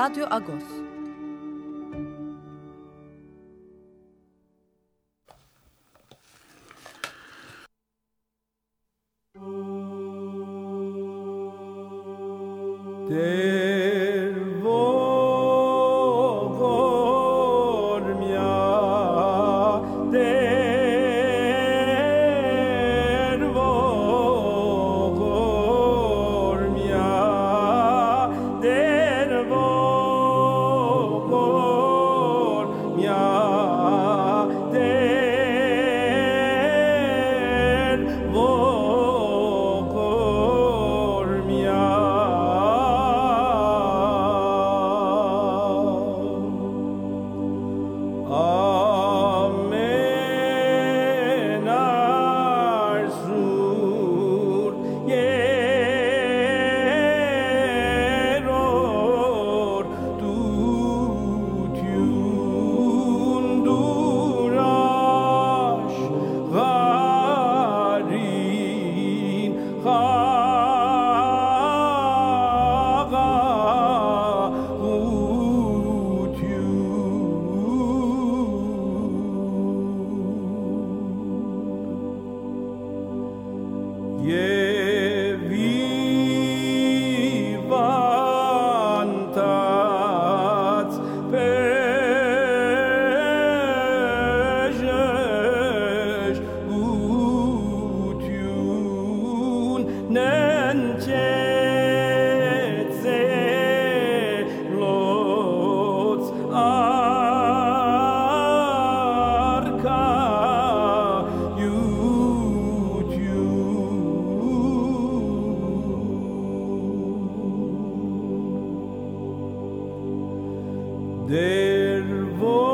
Radyo Agos. Their voice.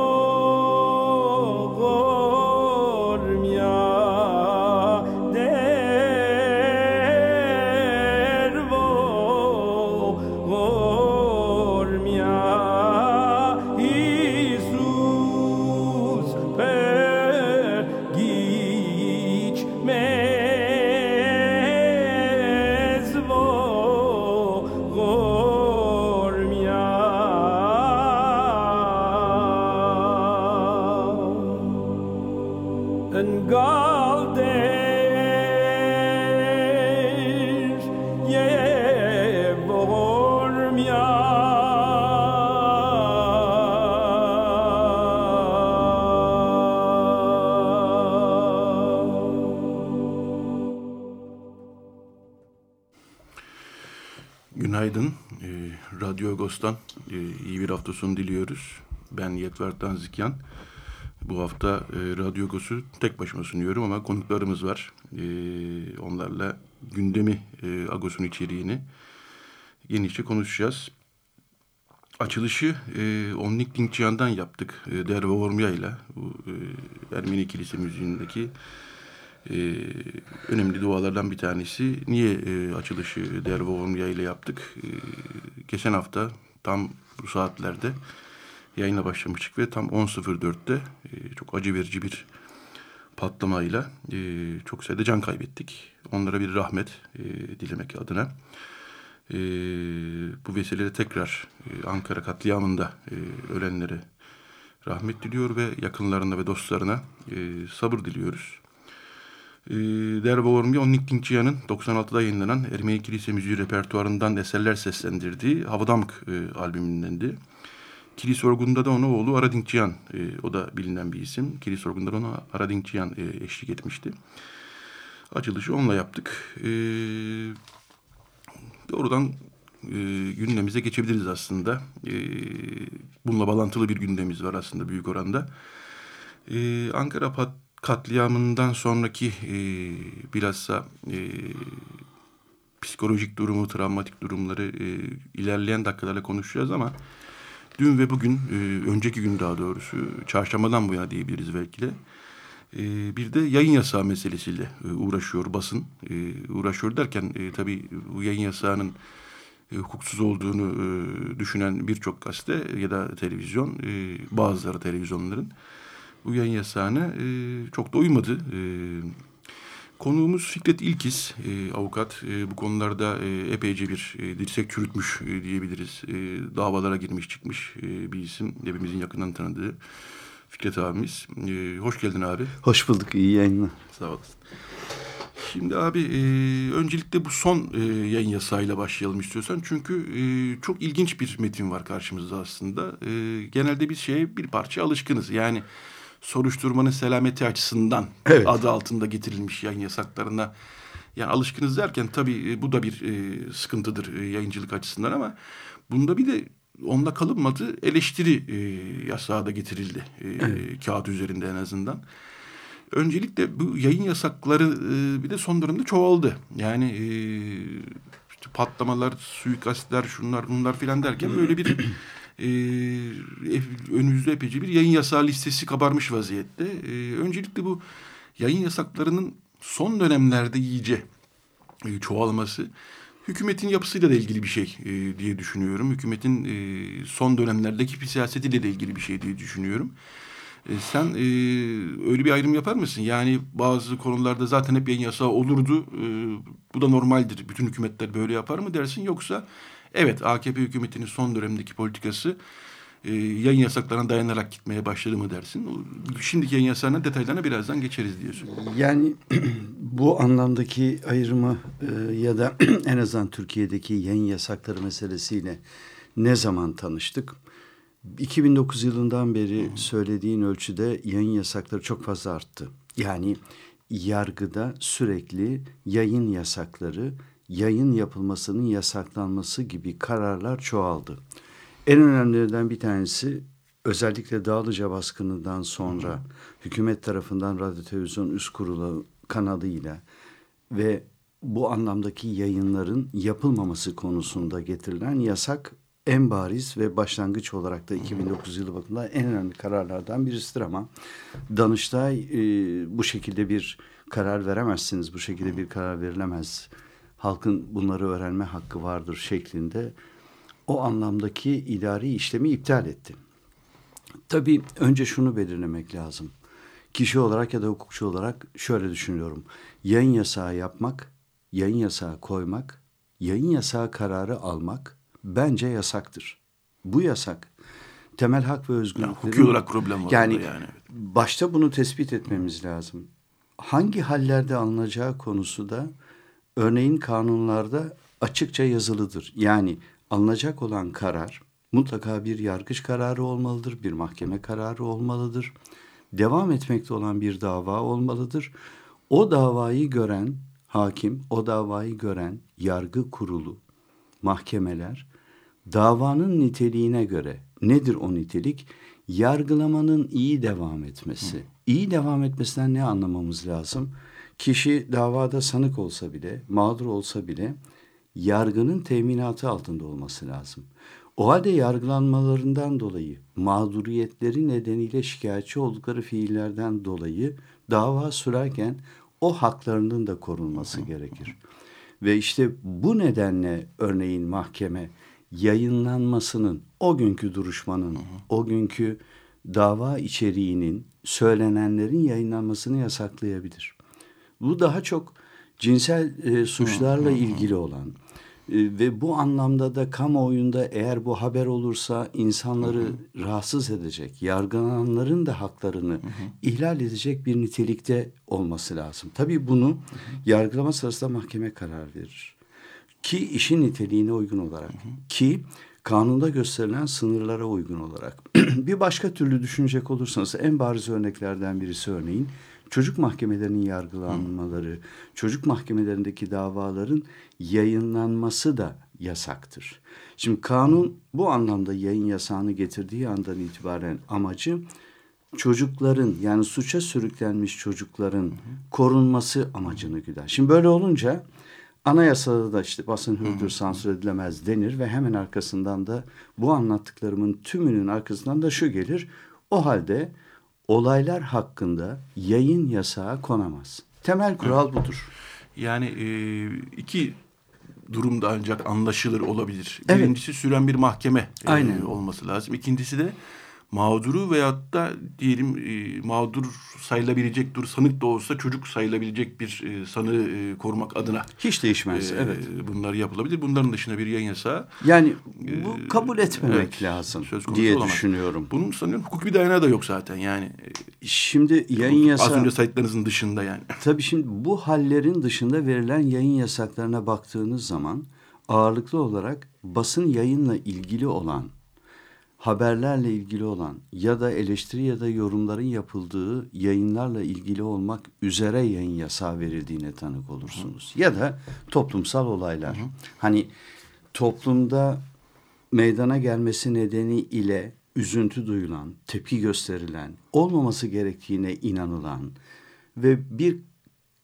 E, iyi bir hafta sonu diliyoruz. Ben Yetvertan Zikyan. Bu hafta e, Radyo Agos'u tek başıma sunuyorum ama konuklarımız var. E, onlarla gündemi, e, Agos'un içeriğini genişçe konuşacağız. Açılışı e, Onnik Dinkçiyan'dan yaptık. E, Derve Ormya ile Ermeni Kilise müziğindeki e, önemli dualardan bir tanesi. Niye e, açılışı Derve Ormya ile yaptık? E, geçen hafta tam bu saatlerde yayına başlamıştık ve tam 10.04'te e, çok acı verici bir patlamayla e, çok sayıda can kaybettik. Onlara bir rahmet e, dilemek adına. E, bu vesileyle tekrar e, Ankara katliamında e, ölenlere rahmet diliyor ve yakınlarına ve dostlarına e, sabır diliyoruz. E, Derba Ormi Onnik Dinkçiyan'ın 96'da yayınlanan Ermeni Kilise Müziği repertuarından eserler seslendirdiği Havadamk e, albümündendi. Kilise Orgun'da da ona oğlu Aradinkçiyan, e, o da bilinen bir isim. Kilise Orgun'da da ona Aradinkçiyan e, eşlik etmişti. Açılışı onunla yaptık. E, doğrudan e, gündemimize geçebiliriz aslında. E, bununla bağlantılı bir gündemimiz var aslında büyük oranda. E, Ankara Pat katliamından sonraki e, bilhassa e, psikolojik durumu, travmatik durumları e, ilerleyen dakikalarla konuşacağız ama dün ve bugün, e, önceki gün daha doğrusu, çarşambadan bu yana diyebiliriz belki de, e, bir de yayın yasağı meselesiyle e, uğraşıyor basın. E, uğraşıyor derken e, tabii bu yayın yasağının e, hukuksuz olduğunu e, düşünen birçok gazete ya da televizyon, e, bazıları televizyonların bu yayın yasağına e, çok da uymadı. E, konuğumuz Fikret İlkiz, e, avukat. E, bu konularda e, epeyce bir e, dirsek çürütmüş e, diyebiliriz. E, davalara girmiş çıkmış e, bir isim. Hepimizin yakından tanıdığı Fikret abimiz. E, hoş geldin abi. Hoş bulduk, iyi yayınlar. Sağ olasın. Şimdi abi e, öncelikle bu son e, yayın yasağıyla başlayalım istiyorsan. Çünkü e, çok ilginç bir metin var karşımızda aslında. E, genelde biz şeye bir parça alışkınız. Yani soruşturmanın selameti açısından evet. adı altında getirilmiş yayın yasaklarına yani alışkınız derken tabii e, bu da bir e, sıkıntıdır e, yayıncılık açısından ama bunda bir de onda kalınmadı eleştiri e, yasağı da getirildi e, evet. kağıt üzerinde en azından. Öncelikle bu yayın yasakları e, bir de son dönemde çoğaldı. Yani e, işte patlamalar, suikastler, şunlar bunlar filan derken böyle bir e, önümüzde epeyce bir yayın yasağı listesi kabarmış vaziyette. E, öncelikle bu yayın yasaklarının son dönemlerde iyice e, çoğalması hükümetin yapısıyla da ilgili bir şey e, diye düşünüyorum. Hükümetin e, son dönemlerdeki siyasetiyle de ilgili bir şey diye düşünüyorum. E, sen e, öyle bir ayrım yapar mısın? Yani bazı konularda zaten hep yayın yasağı olurdu. E, bu da normaldir. Bütün hükümetler böyle yapar mı dersin? Yoksa evet AKP hükümetinin son dönemdeki politikası e, yayın yasaklarına dayanarak gitmeye başladı mı dersin? Şimdiki yayın yasağına detaylarına birazdan geçeriz diyorsun. Yani bu anlamdaki ayrımı e, ya da en azından Türkiye'deki yayın yasakları meselesiyle ne zaman tanıştık? 2009 yılından beri söylediğin ölçüde yayın yasakları çok fazla arttı. Yani yargıda sürekli yayın yasakları, yayın yapılmasının yasaklanması gibi kararlar çoğaldı. En önemlilerinden bir tanesi özellikle Dağlıca baskınından sonra hı hükümet tarafından radyo televizyon üst kurulu kanalıyla ve bu anlamdaki yayınların yapılmaması konusunda getirilen yasak en bariz ve başlangıç olarak da 2009 yılı bakımından en önemli kararlardan birisidir ama Danıştay e, bu şekilde bir karar veremezsiniz, bu şekilde bir karar verilemez. Halkın bunları öğrenme hakkı vardır şeklinde o anlamdaki idari işlemi iptal etti. Tabii önce şunu belirlemek lazım. Kişi olarak ya da hukukçu olarak şöyle düşünüyorum. Yayın yasağı yapmak, yayın yasağı koymak, yayın yasağı kararı almak bence yasaktır. Bu yasak temel hak ve özgürlüklerin... Yani hukuki olarak problem var yani, yani. Başta bunu tespit etmemiz lazım. Hangi hallerde alınacağı konusu da örneğin kanunlarda açıkça yazılıdır. Yani alınacak olan karar mutlaka bir yargıç kararı olmalıdır, bir mahkeme kararı olmalıdır. Devam etmekte olan bir dava olmalıdır. O davayı gören hakim, o davayı gören yargı kurulu, mahkemeler davanın niteliğine göre nedir o nitelik? Yargılamanın iyi devam etmesi. İyi devam etmesinden ne anlamamız lazım? Kişi davada sanık olsa bile, mağdur olsa bile yargının teminatı altında olması lazım. O halde yargılanmalarından dolayı, mağduriyetleri nedeniyle şikayetçi oldukları fiillerden dolayı dava sürerken o haklarının da korunması gerekir. Ve işte bu nedenle örneğin mahkeme yayınlanmasının, o günkü duruşmanın, o günkü dava içeriğinin, söylenenlerin yayınlanmasını yasaklayabilir. Bu daha çok cinsel e, suçlarla hı. ilgili olan e, ve bu anlamda da kamuoyunda eğer bu haber olursa insanları hı hı. rahatsız edecek, yargılananların da haklarını hı hı. ihlal edecek bir nitelikte olması lazım. Tabii bunu hı hı. yargılama sırasında mahkeme karar verir ki işin niteliğine uygun olarak hı hı. ki kanunda gösterilen sınırlara uygun olarak. bir başka türlü düşünecek olursanız en bariz örneklerden birisi örneğin çocuk mahkemelerinin yargılanmaları, hı. çocuk mahkemelerindeki davaların yayınlanması da yasaktır. Şimdi kanun bu anlamda yayın yasağını getirdiği andan itibaren amacı çocukların yani suça sürüklenmiş çocukların hı hı. korunması amacını güder. Şimdi böyle olunca Anayasada da işte basın hürdür, sansür edilemez denir ve hemen arkasından da bu anlattıklarımın tümünün arkasından da şu gelir. O halde olaylar hakkında yayın yasağı konamaz. Temel kural budur. Yani e, iki durumda ancak anlaşılır olabilir. Evet. Birincisi süren bir mahkeme e, Aynen. olması lazım. İkincisi de mağduru veyahut da diyelim e, mağdur sayılabilecek dur sanık da olsa çocuk sayılabilecek bir e, sanığı e, korumak adına Hiç değişmez. e, evet. bunlar yapılabilir. Bunların dışında bir yayın yasağı Yani e, bu kabul etmemek evet, lazım söz konusu diye olamaz. düşünüyorum. Bunun sanıyorum hukuki bir dayanağı da yok zaten yani. Şimdi yayın Az yasağı önce saydıklarınızın dışında yani. Tabii şimdi bu hallerin dışında verilen yayın yasaklarına baktığınız zaman ağırlıklı olarak basın yayınla ilgili olan, haberlerle ilgili olan ya da eleştiri ya da yorumların yapıldığı yayınlarla ilgili olmak üzere yayın yasağı verildiğine tanık olursunuz. Ya da toplumsal olaylar. Hani toplumda meydana gelmesi nedeniyle üzüntü duyulan, tepki gösterilen, olmaması gerektiğine inanılan ve bir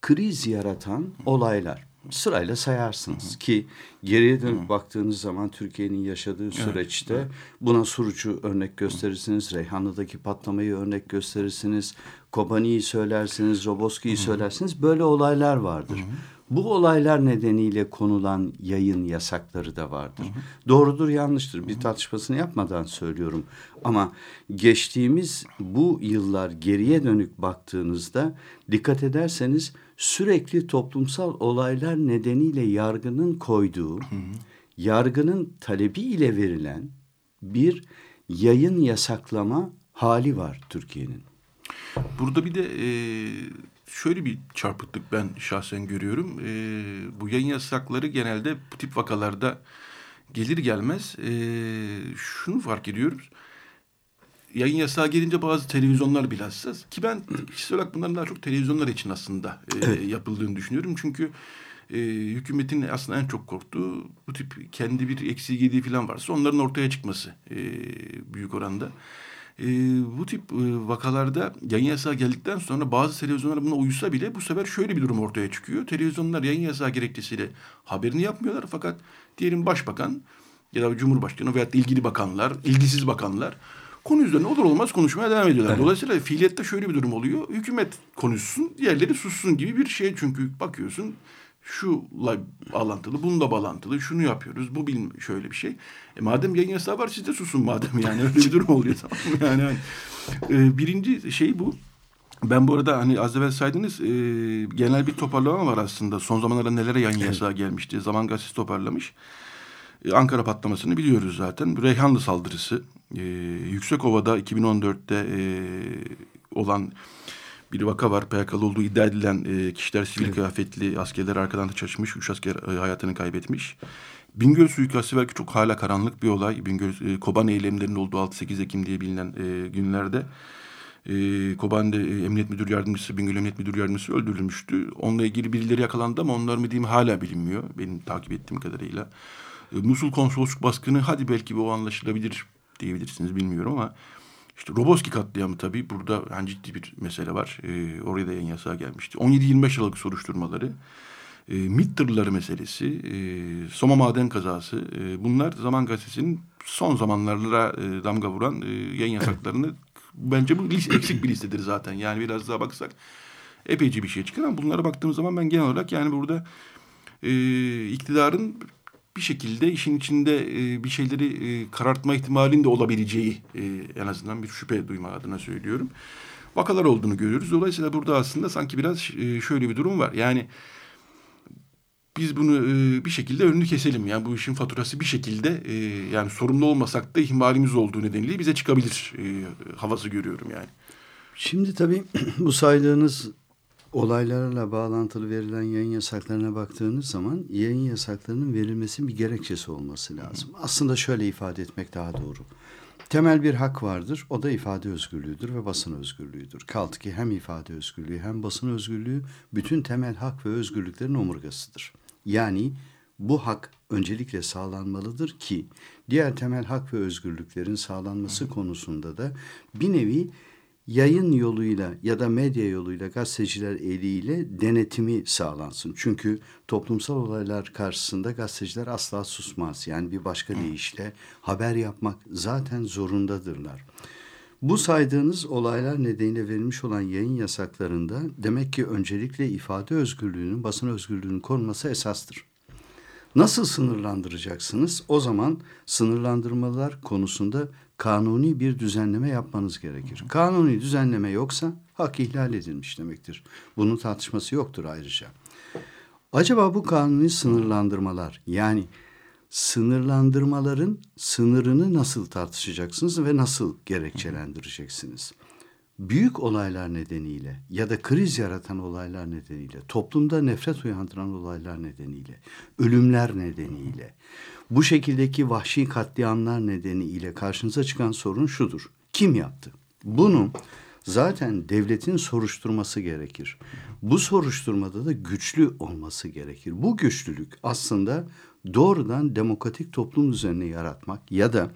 kriz yaratan olaylar. Sırayla sayarsınız ki geriye dönüp baktığınız zaman Türkiye'nin yaşadığı süreçte buna Suruç'u örnek gösterirsiniz, Reyhanlı'daki patlamayı örnek gösterirsiniz, Kobani'yi söylersiniz, Roboski'yi söylersiniz. Böyle olaylar vardır. Bu olaylar nedeniyle konulan yayın yasakları da vardır. Doğrudur yanlıştır. Bir tartışmasını yapmadan söylüyorum. Ama geçtiğimiz bu yıllar geriye dönük baktığınızda dikkat ederseniz sürekli toplumsal olaylar nedeniyle yargının koyduğu, yargının talebiyle verilen bir yayın yasaklama hali var Türkiye'nin. Burada bir de e, şöyle bir çarpıklık ben şahsen görüyorum. E, bu yayın yasakları genelde bu tip vakalarda gelir gelmez e, şunu fark ediyoruz. Yayın yasağı gelince bazı televizyonlar bilhassa ki ben kişisel olarak bunların daha çok televizyonlar için aslında e, yapıldığını düşünüyorum. Çünkü e, hükümetin aslında en çok korktuğu bu tip kendi bir eksiği gediği falan varsa onların ortaya çıkması e, büyük oranda. E, bu tip e, vakalarda yayın yasağı geldikten sonra bazı televizyonlar buna uysa bile bu sefer şöyle bir durum ortaya çıkıyor. Televizyonlar yayın yasağı gerekçesiyle haberini yapmıyorlar fakat diyelim başbakan ya da cumhurbaşkanı veyahut da ilgili bakanlar, ilgisiz bakanlar konu üzerine olur olmaz konuşmaya devam ediyorlar. Dolayısıyla fiiliyette şöyle bir durum oluyor. Hükümet konuşsun, diğerleri sussun gibi bir şey. Çünkü bakıyorsun şuyla bağlantılı, bununla bağlantılı, şunu yapıyoruz, bu bilim şöyle bir şey. E madem yayın yasağı var siz de susun madem yani öyle bir durum oluyor tamam mı? Yani, hani, e, birinci şey bu. Ben bu arada hani az evvel saydınız e, genel bir toparlama var aslında. Son zamanlarda nelere yayın yasağı gelmişti. Zaman Gazetesi toparlamış. E, Ankara patlamasını biliyoruz zaten. Reyhanlı saldırısı. E, Yüksekova'da 2014'te e, olan bir vaka var. PKK'lı olduğu iddia edilen e, kişiler sivil Evet. kıyafetli askerler arkadan da çalışmış. Üç asker e, hayatını kaybetmiş. Bingöl suikastı belki çok hala karanlık bir olay. Bingöl e, Koban eylemlerinin olduğu 6-8 Ekim diye bilinen e, günlerde e, Koban'da e, Emniyet Müdür Yardımcısı, Bingöl Emniyet Müdür Yardımcısı öldürülmüştü. Onunla ilgili birileri yakalandı ama onlar mı diyeyim hala bilinmiyor. Benim takip ettiğim kadarıyla. E, Musul konsolosluk baskını hadi belki bu anlaşılabilir diyebilirsiniz bilmiyorum ama işte Roboski katliamı tabii burada yani ciddi bir mesele var. E, oraya da yayın yasağı gelmişti. 17-25 Aralık soruşturmaları. E, MİT tırları meselesi, e, Soma maden kazası e, bunlar Zaman Gazetesi'nin son zamanlara e, damga vuran e, yayın yasaklarını bence bu eksik bir listedir zaten. Yani biraz daha baksak epeyce bir şey çıkar ama bunlara baktığımız zaman ben genel olarak yani burada e, iktidarın bir şekilde işin içinde e, bir şeyleri e, karartma ihtimalinin de olabileceği e, en azından bir şüphe duyma adına söylüyorum. Vakalar olduğunu görüyoruz. Dolayısıyla burada aslında sanki biraz e, şöyle bir durum var. Yani biz bunu e, bir şekilde önünü keselim. Yani bu işin faturası bir şekilde e, yani sorumlu olmasak da ihmalimiz olduğu nedeniyle bize çıkabilir e, havası görüyorum yani. Şimdi tabii bu saydığınız olaylarla bağlantılı verilen yayın yasaklarına baktığınız zaman yayın yasaklarının verilmesinin bir gerekçesi olması lazım. Aslında şöyle ifade etmek daha doğru. Temel bir hak vardır. O da ifade özgürlüğüdür ve basın özgürlüğüdür. Kaldı ki hem ifade özgürlüğü hem basın özgürlüğü bütün temel hak ve özgürlüklerin omurgasıdır. Yani bu hak öncelikle sağlanmalıdır ki diğer temel hak ve özgürlüklerin sağlanması konusunda da bir nevi yayın yoluyla ya da medya yoluyla gazeteciler eliyle denetimi sağlansın. Çünkü toplumsal olaylar karşısında gazeteciler asla susmaz. Yani bir başka deyişle haber yapmak zaten zorundadırlar. Bu saydığınız olaylar nedeniyle verilmiş olan yayın yasaklarında demek ki öncelikle ifade özgürlüğünün, basın özgürlüğünün korunması esastır. Nasıl sınırlandıracaksınız? O zaman sınırlandırmalar konusunda kanuni bir düzenleme yapmanız gerekir. Kanuni düzenleme yoksa hak ihlal edilmiş demektir. Bunun tartışması yoktur ayrıca. Acaba bu kanuni sınırlandırmalar yani sınırlandırmaların sınırını nasıl tartışacaksınız ve nasıl gerekçelendireceksiniz? Büyük olaylar nedeniyle ya da kriz yaratan olaylar nedeniyle, toplumda nefret uyandıran olaylar nedeniyle, ölümler nedeniyle, bu şekildeki vahşi katliamlar nedeniyle karşınıza çıkan sorun şudur. Kim yaptı? Bunu zaten devletin soruşturması gerekir. Bu soruşturmada da güçlü olması gerekir. Bu güçlülük aslında doğrudan demokratik toplum düzenini yaratmak ya da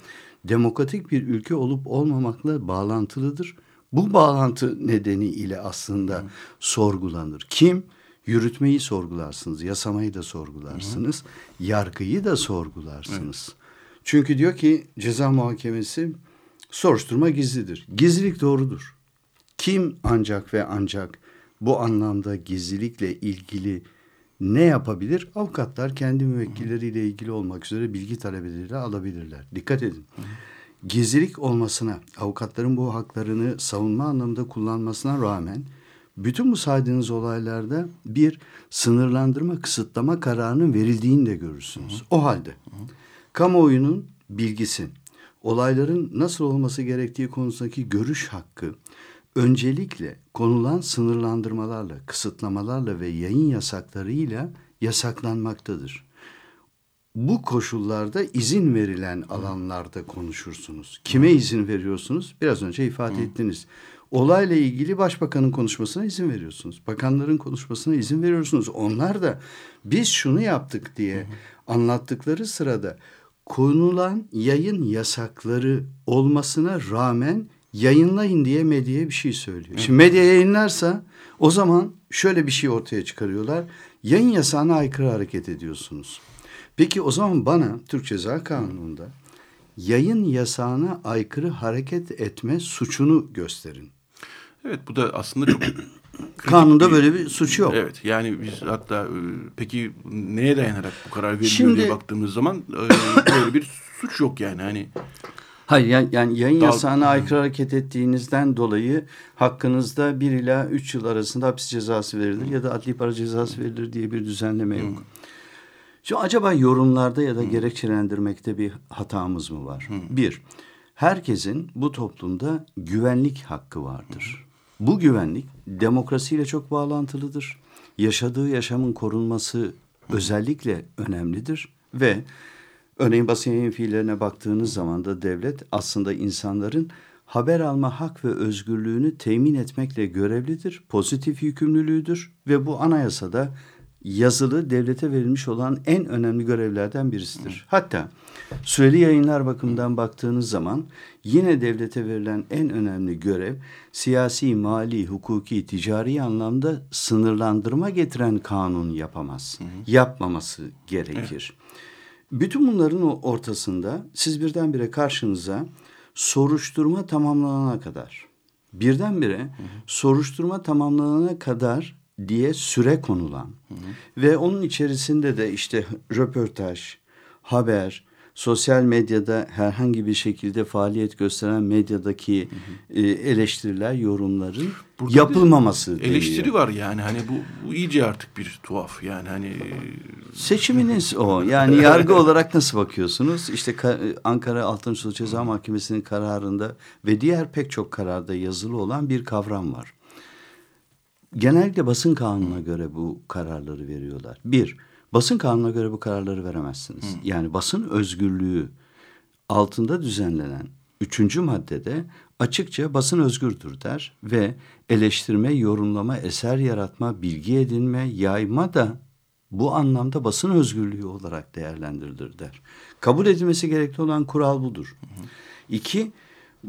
demokratik bir ülke olup olmamakla bağlantılıdır. Bu bağlantı nedeniyle aslında Hı. sorgulanır. Kim? Yürütmeyi sorgularsınız, yasamayı da sorgularsınız, Hı. yargıyı da sorgularsınız. Evet. Çünkü diyor ki ceza muhakemesi soruşturma gizlidir. Gizlilik doğrudur. Kim ancak ve ancak bu anlamda gizlilikle ilgili ne yapabilir? Avukatlar kendi müvekkilleriyle ilgili olmak üzere bilgi talepleriyle alabilirler. Dikkat edin. Gizlilik olmasına, avukatların bu haklarını savunma anlamında kullanmasına rağmen bütün bu saydığınız olaylarda bir sınırlandırma, kısıtlama kararının verildiğini de görürsünüz. O halde kamuoyunun bilgisi, olayların nasıl olması gerektiği konusundaki görüş hakkı, öncelikle konulan sınırlandırmalarla, kısıtlamalarla ve yayın yasaklarıyla yasaklanmaktadır. Bu koşullarda izin verilen alanlarda konuşursunuz. Kime izin veriyorsunuz? Biraz önce ifade ettiniz. Olayla ilgili başbakanın konuşmasına izin veriyorsunuz. Bakanların konuşmasına izin veriyorsunuz. Onlar da biz şunu yaptık diye anlattıkları sırada konulan yayın yasakları olmasına rağmen yayınlayın diye medyaya bir şey söylüyor. Şimdi medya yayınlarsa o zaman şöyle bir şey ortaya çıkarıyorlar. Yayın yasağına aykırı hareket ediyorsunuz. Peki o zaman bana Türk Ceza Kanunu'nda yayın yasağına aykırı hareket etme suçunu gösterin. Evet bu da aslında çok Kanunda böyle bir suç yok. Evet yani biz hatta e, peki neye dayanarak bu karar veriliyor Şimdi, diye baktığımız zaman e, böyle bir suç yok yani hani Hayır yani, yani yayın Dal yasağına aykırı hareket ettiğinizden dolayı hakkınızda bir ila üç yıl arasında hapis cezası verilir ya da adli para cezası verilir diye bir düzenleme yok. Şimdi acaba yorumlarda ya da gerekçelendirmekte bir hatamız mı var? Bir, herkesin bu toplumda güvenlik hakkı vardır. Bu güvenlik demokrasiyle çok bağlantılıdır. Yaşadığı yaşamın korunması özellikle önemlidir ve Örneğin basın yayın fiillerine baktığınız zaman da devlet aslında insanların haber alma hak ve özgürlüğünü temin etmekle görevlidir, pozitif yükümlülüğüdür ve bu anayasada yazılı devlete verilmiş olan en önemli görevlerden birisidir. Hatta süreli yayınlar bakımından baktığınız zaman yine devlete verilen en önemli görev siyasi, mali, hukuki, ticari anlamda sınırlandırma getiren kanun yapamaz. Hı hı. Yapmaması gerekir. Evet. Bütün bunların ortasında siz birdenbire karşınıza soruşturma tamamlanana kadar birdenbire hı hı. soruşturma tamamlanana kadar diye süre konulan hı hı. ve onun içerisinde de işte röportaj, haber, sosyal medyada herhangi bir şekilde faaliyet gösteren medyadaki hı hı. E, eleştiriler, yorumların Burada yapılmaması eleştiri deniyor. var yani hani bu, bu iyice artık bir tuhaf yani hani seçiminiz o yani yargı olarak nasıl bakıyorsunuz işte Ankara Altın Sulh Ceza Mahkemesi'nin kararında ve diğer pek çok kararda yazılı olan bir kavram var. Genellikle basın kanununa göre bu kararları veriyorlar. Bir, Basın kanununa göre bu kararları veremezsiniz. Hı. Yani basın özgürlüğü altında düzenlenen üçüncü maddede açıkça basın özgürdür der ve eleştirme, yorumlama, eser yaratma, bilgi edinme, yayma da bu anlamda basın özgürlüğü olarak değerlendirilir der. Kabul edilmesi gerekli olan kural budur. Hı hı. İki,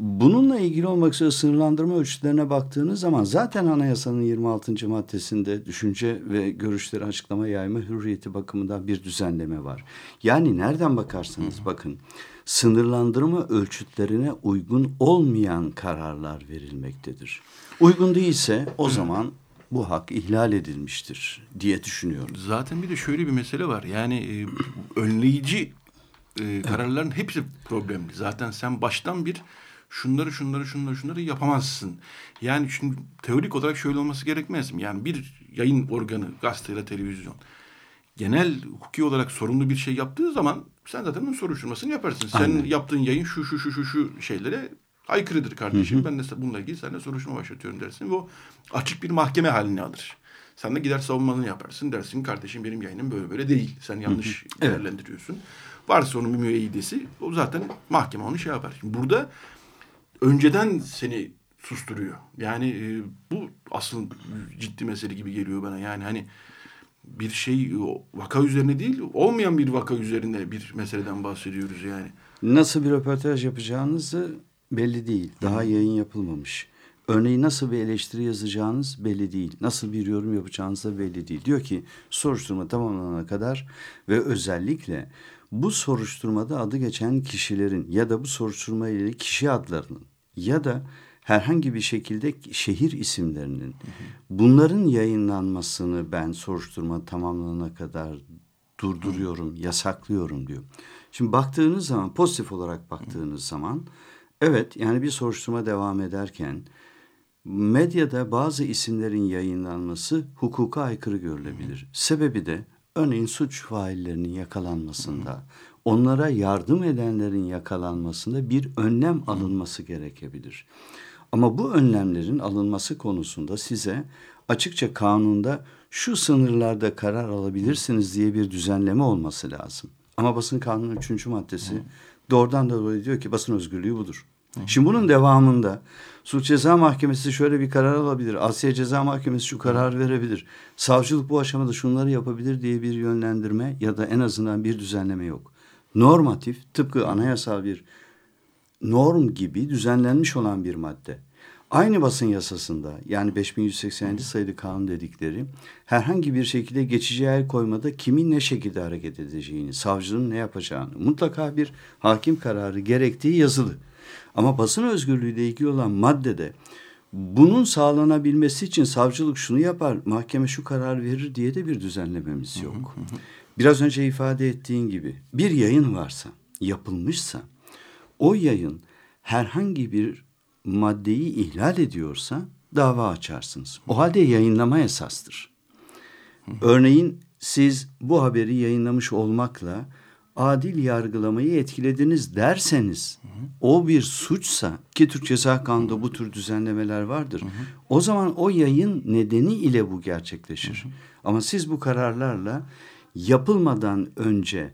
Bununla ilgili olmak üzere sınırlandırma ölçütlerine baktığınız zaman zaten anayasanın 26. maddesinde düşünce ve görüşleri açıklama yayma hürriyeti bakımından bir düzenleme var. Yani nereden bakarsanız bakın sınırlandırma ölçütlerine uygun olmayan kararlar verilmektedir. Uygun değilse o zaman bu hak ihlal edilmiştir diye düşünüyorum. Zaten bir de şöyle bir mesele var. Yani e, önleyici e, kararların hepsi problemli. Zaten sen baştan bir şunları şunları şunları şunları yapamazsın. Yani şimdi teorik olarak şöyle olması gerekmez mi? Yani bir yayın organı, gazete ile televizyon genel hukuki olarak sorumlu bir şey yaptığı zaman sen zaten onun soruşturmasını yaparsın. Sen Aynen. yaptığın yayın şu şu şu şu şu şeylere aykırıdır kardeşim. Ben de bununla ilgili seninle soruşturma başlatıyorum dersin o açık bir mahkeme halini alır. Sen de gider savunmanı yaparsın. Dersin kardeşim benim yayınım böyle böyle değil. Sen yanlış Evet. değerlendiriyorsun. Varsa onun bir müeyyidesi o zaten mahkeme onu şey yapar. Şimdi burada önceden seni susturuyor. Yani e, bu asıl ciddi mesele gibi geliyor bana. Yani hani bir şey vaka üzerine değil olmayan bir vaka üzerine bir meseleden bahsediyoruz yani. Nasıl bir röportaj yapacağınızı belli değil. Daha yayın yapılmamış. Örneğin nasıl bir eleştiri yazacağınız belli değil. Nasıl bir yorum yapacağınız da belli değil. Diyor ki soruşturma tamamlanana kadar ve özellikle bu soruşturmada adı geçen kişilerin ya da bu soruşturma ile kişi adlarının ya da herhangi bir şekilde şehir isimlerinin bunların yayınlanmasını ben soruşturma tamamlanana kadar durduruyorum, yasaklıyorum diyor. Şimdi baktığınız zaman pozitif olarak baktığınız zaman evet yani bir soruşturma devam ederken medyada bazı isimlerin yayınlanması hukuka aykırı görülebilir. Sebebi de örneğin suç faillerinin yakalanmasında, onlara yardım edenlerin yakalanmasında bir önlem alınması gerekebilir. Ama bu önlemlerin alınması konusunda size açıkça kanunda şu sınırlarda karar alabilirsiniz diye bir düzenleme olması lazım. Ama basın kanunun üçüncü maddesi doğrudan da dolayı diyor ki basın özgürlüğü budur. Şimdi bunun devamında Suç Ceza Mahkemesi şöyle bir karar alabilir. Asya Ceza Mahkemesi şu karar verebilir. Savcılık bu aşamada şunları yapabilir diye bir yönlendirme ya da en azından bir düzenleme yok. Normatif tıpkı anayasal bir norm gibi düzenlenmiş olan bir madde. Aynı basın yasasında yani 5187 sayılı kanun dedikleri herhangi bir şekilde geçici el koymada kimin ne şekilde hareket edeceğini, savcının ne yapacağını, mutlaka bir hakim kararı gerektiği yazılı. Ama basın özgürlüğüyle ilgili olan maddede bunun sağlanabilmesi için savcılık şunu yapar, mahkeme şu karar verir diye de bir düzenlememiz yok. Biraz önce ifade ettiğin gibi bir yayın varsa, yapılmışsa o yayın herhangi bir maddeyi ihlal ediyorsa dava açarsınız. O halde yayınlama esastır. Örneğin siz bu haberi yayınlamış olmakla adil yargılamayı etkilediniz derseniz o bir suçsa ki Türk Ceza Kanunu'nda bu tür düzenlemeler vardır. O zaman o yayın nedeni ile bu gerçekleşir. Ama siz bu kararlarla yapılmadan önce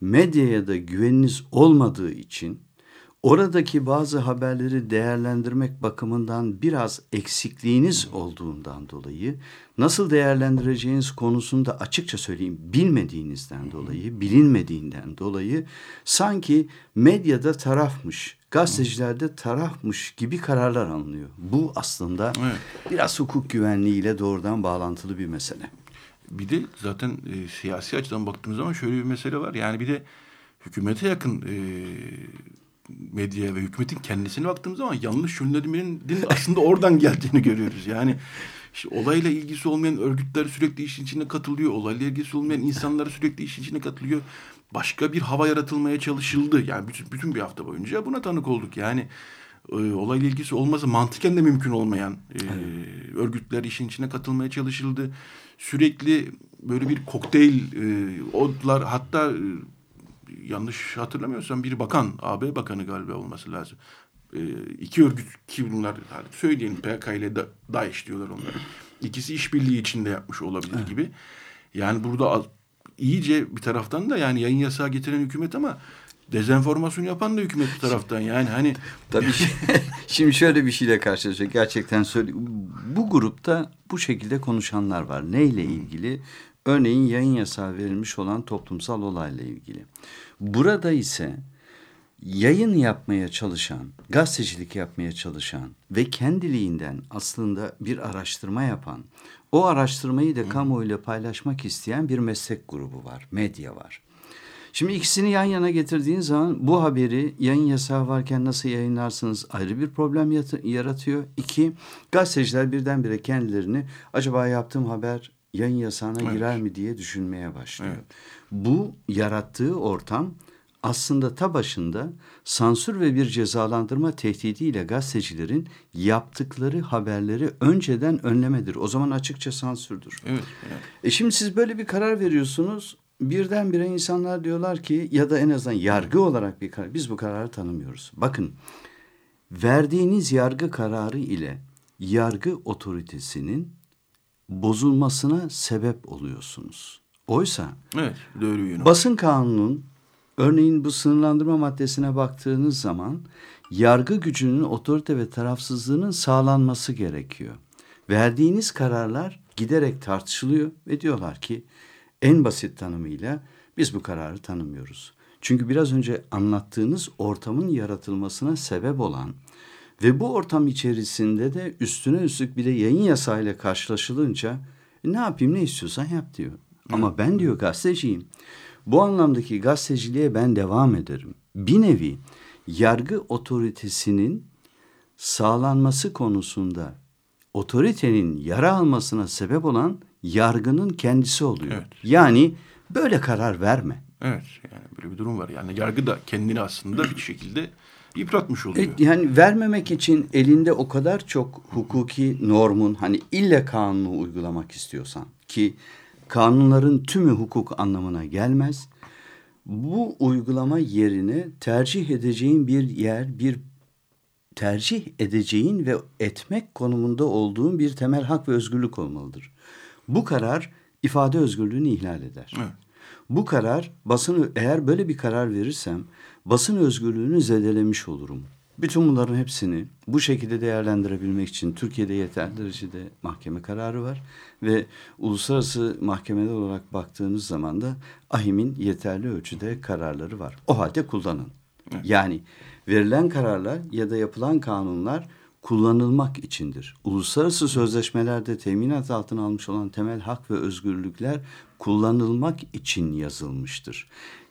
medyaya da güveniniz olmadığı için oradaki bazı haberleri değerlendirmek bakımından biraz eksikliğiniz olduğundan dolayı nasıl değerlendireceğiniz konusunda açıkça söyleyeyim bilmediğinizden dolayı, bilinmediğinden dolayı sanki medyada tarafmış, gazetecilerde tarafmış gibi kararlar alınıyor. Bu aslında Evet. biraz hukuk güvenliğiyle doğrudan bağlantılı bir mesele. Bir de zaten e, siyasi açıdan baktığımız zaman şöyle bir mesele var. Yani bir de hükümete yakın e, medyaya ve hükümetin kendisine baktığımız zaman yanlış yönlendirmenin aslında oradan geldiğini görüyoruz. Yani işte olayla ilgisi olmayan örgütler sürekli işin içine katılıyor. Olayla ilgisi olmayan insanlar sürekli işin içine katılıyor. Başka bir hava yaratılmaya çalışıldı. Yani bütün, bütün bir hafta boyunca buna tanık olduk. Yani e, olayla ilgisi olmasa mantıken de mümkün olmayan e, örgütler işin içine katılmaya çalışıldı. Sürekli böyle bir kokteyl e, odlar hatta e, yanlış hatırlamıyorsam bir bakan AB bakanı galiba olması lazım. E, iki örgüt ki bunlar hadi söyleyelim PKK ile Da- DAEŞ diyorlar onlara. İkisi işbirliği içinde yapmış olabilir gibi. Yani burada az- iyice bir taraftan da yani yayın yasağı getiren hükümet ama dezenformasyon yapan da hükümet bir taraftan yani hani Tabii. Şimdi şöyle bir şeyle karşılaşacak. Gerçekten söyle. Bu grupta bu şekilde konuşanlar var. Neyle ilgili? Örneğin yayın yasağı verilmiş olan toplumsal olayla ilgili. Burada ise yayın yapmaya çalışan, gazetecilik yapmaya çalışan ve kendiliğinden aslında bir araştırma yapan, o araştırmayı da kamuoyuyla paylaşmak isteyen bir meslek grubu var, medya var. Şimdi ikisini yan yana getirdiğin zaman bu haberi yayın yasağı varken nasıl yayınlarsınız ayrı bir problem yaratıyor. İki, gazeteciler birdenbire kendilerini acaba yaptığım haber yayın yasağına evet. girer mi diye düşünmeye başlıyor. Evet. Bu yarattığı ortam aslında ta başında sansür ve bir cezalandırma tehdidiyle gazetecilerin yaptıkları haberleri önceden önlemedir. O zaman açıkça sansürdür. Evet, evet. E şimdi siz böyle bir karar veriyorsunuz. Birdenbire insanlar diyorlar ki ya da en azından yargı olarak bir karar. Biz bu kararı tanımıyoruz. Bakın verdiğiniz yargı kararı ile yargı otoritesinin bozulmasına sebep oluyorsunuz. Oysa evet, doğru basın kanunun örneğin bu sınırlandırma maddesine baktığınız zaman yargı gücünün otorite ve tarafsızlığının sağlanması gerekiyor. Verdiğiniz kararlar giderek tartışılıyor ve diyorlar ki en basit tanımıyla biz bu kararı tanımıyoruz. Çünkü biraz önce anlattığınız ortamın yaratılmasına sebep olan ve bu ortam içerisinde de üstüne üstlük bir de yayın yasayla karşılaşılınca ne yapayım ne istiyorsan yap diyor. Ama ben diyor gazeteciyim. Bu anlamdaki gazeteciliğe ben devam ederim. Bir nevi yargı otoritesinin sağlanması konusunda otoritenin yara almasına sebep olan yargının kendisi oluyor. Evet. Yani böyle karar verme. Evet yani böyle bir durum var. Yani yargı da kendini aslında bir şekilde yıpratmış oluyor. E, yani vermemek için elinde o kadar çok hukuki normun hani ille kanunu uygulamak istiyorsan ki kanunların tümü hukuk anlamına gelmez. Bu uygulama yerine tercih edeceğin bir yer, bir tercih edeceğin ve etmek konumunda olduğun bir temel hak ve özgürlük olmalıdır. Bu karar ifade özgürlüğünü ihlal eder. Evet. Bu karar basın eğer böyle bir karar verirsem basın özgürlüğünü zedelemiş olurum. Bütün bunların hepsini bu şekilde değerlendirebilmek için Türkiye'de yeterli derecede mahkeme kararı var ve uluslararası mahkemeler olarak baktığınız zaman da AHİM'in yeterli ölçüde kararları var. O halde kullanın. Evet. Yani verilen kararlar ya da yapılan kanunlar kullanılmak içindir. Uluslararası sözleşmelerde teminat altına almış olan temel hak ve özgürlükler kullanılmak için yazılmıştır.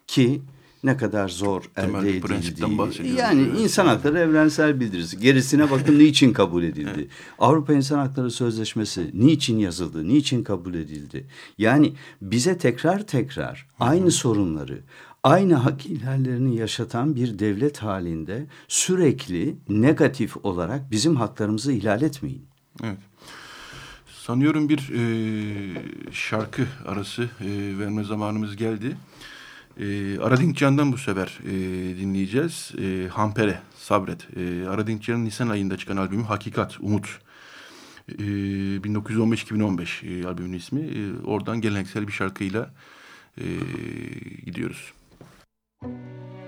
Ki ne kadar zor Temel elde edildiği. Yani insan hakları evrensel bildirisi. Gerisine bakın niçin kabul edildi? evet. Avrupa İnsan Hakları Sözleşmesi niçin yazıldı? Niçin kabul edildi? Yani bize tekrar tekrar aynı sorunları, aynı hak ihlallerini yaşatan bir devlet halinde sürekli negatif olarak bizim haklarımızı ihlal etmeyin. Evet. Sanıyorum bir e, şarkı arası e, verme zamanımız geldi. E, Aradinkcan'dan bu sefer e, dinleyeceğiz. E, Hampere, Sabret. E, Aradinkcan'ın Nisan ayında çıkan albümü Hakikat, Umut. E, 1915-2015 e, albümün ismi. E, oradan geleneksel bir şarkıyla e, gidiyoruz. Thank you.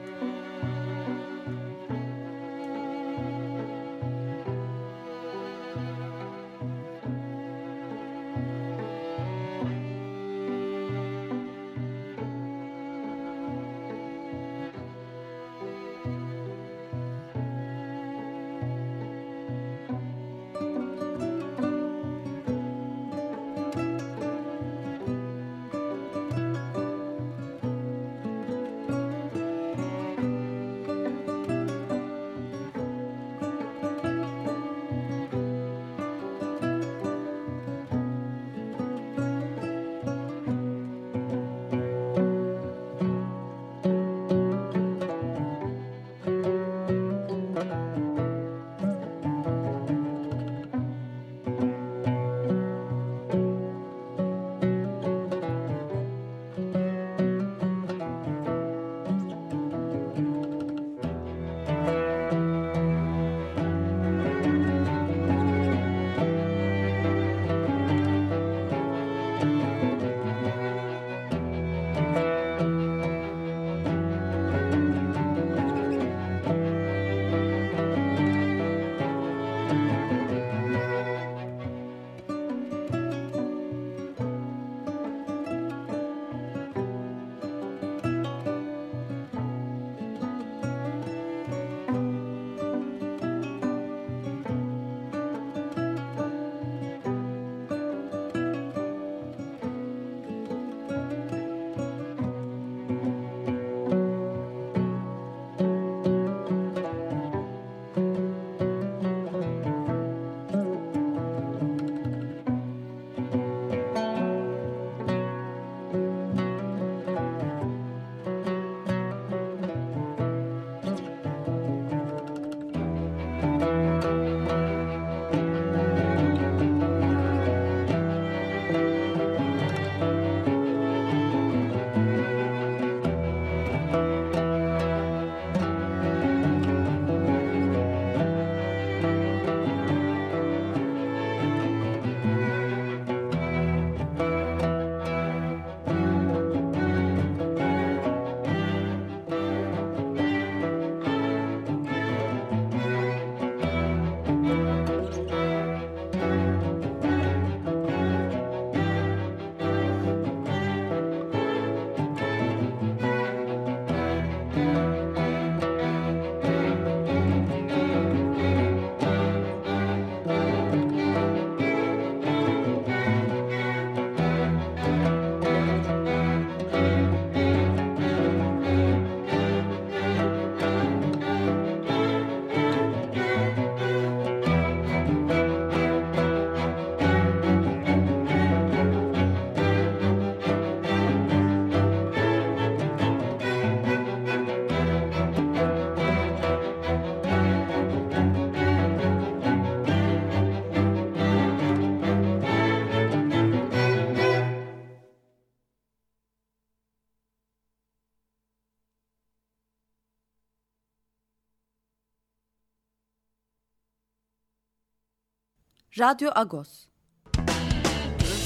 Radyo Agos.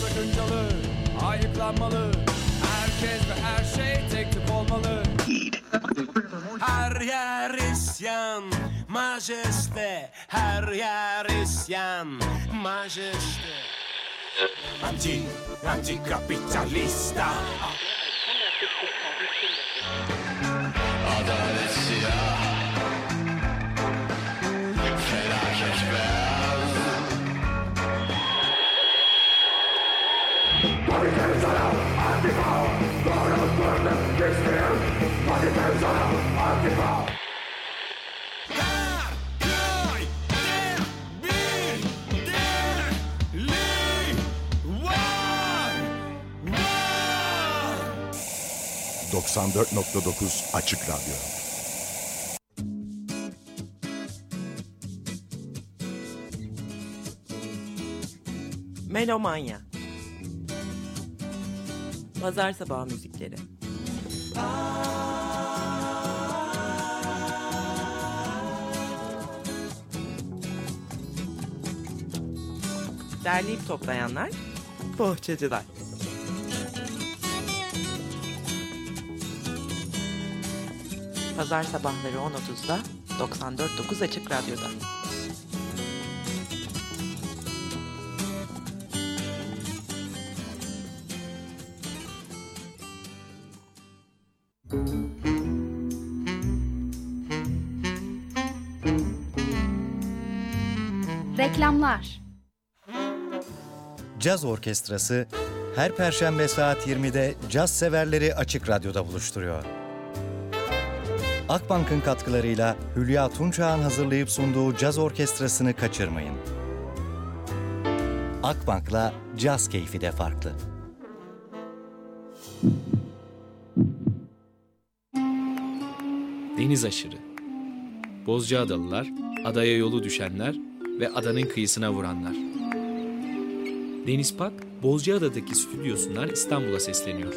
sakıncalı, ayıklanmalı. Herkes ve her şey tek tip olmalı. Her yer isyan, majeste. Her yer isyan, majeste. Anti, antikapitalista. Adalet Her yerde bir deli var, var. 94.9 Açık Radyo. Melomanya Pazar sabahı müzikleri Derleyip toplayanlar Bohçacılar Pazar sabahları 10.30'da 94.9 Açık Radyo'da. Caz Orkestrası her perşembe saat 20'de caz severleri Açık Radyo'da buluşturuyor. Akbank'ın katkılarıyla Hülya Tunçağ'ın hazırlayıp sunduğu caz orkestrasını kaçırmayın. Akbank'la caz keyfi de farklı. Deniz aşırı. Bozcaadalılar, adaya yolu düşenler ve adanın kıyısına vuranlar. Deniz Pak, Bozcaada'daki stüdyosundan İstanbul'a sesleniyor.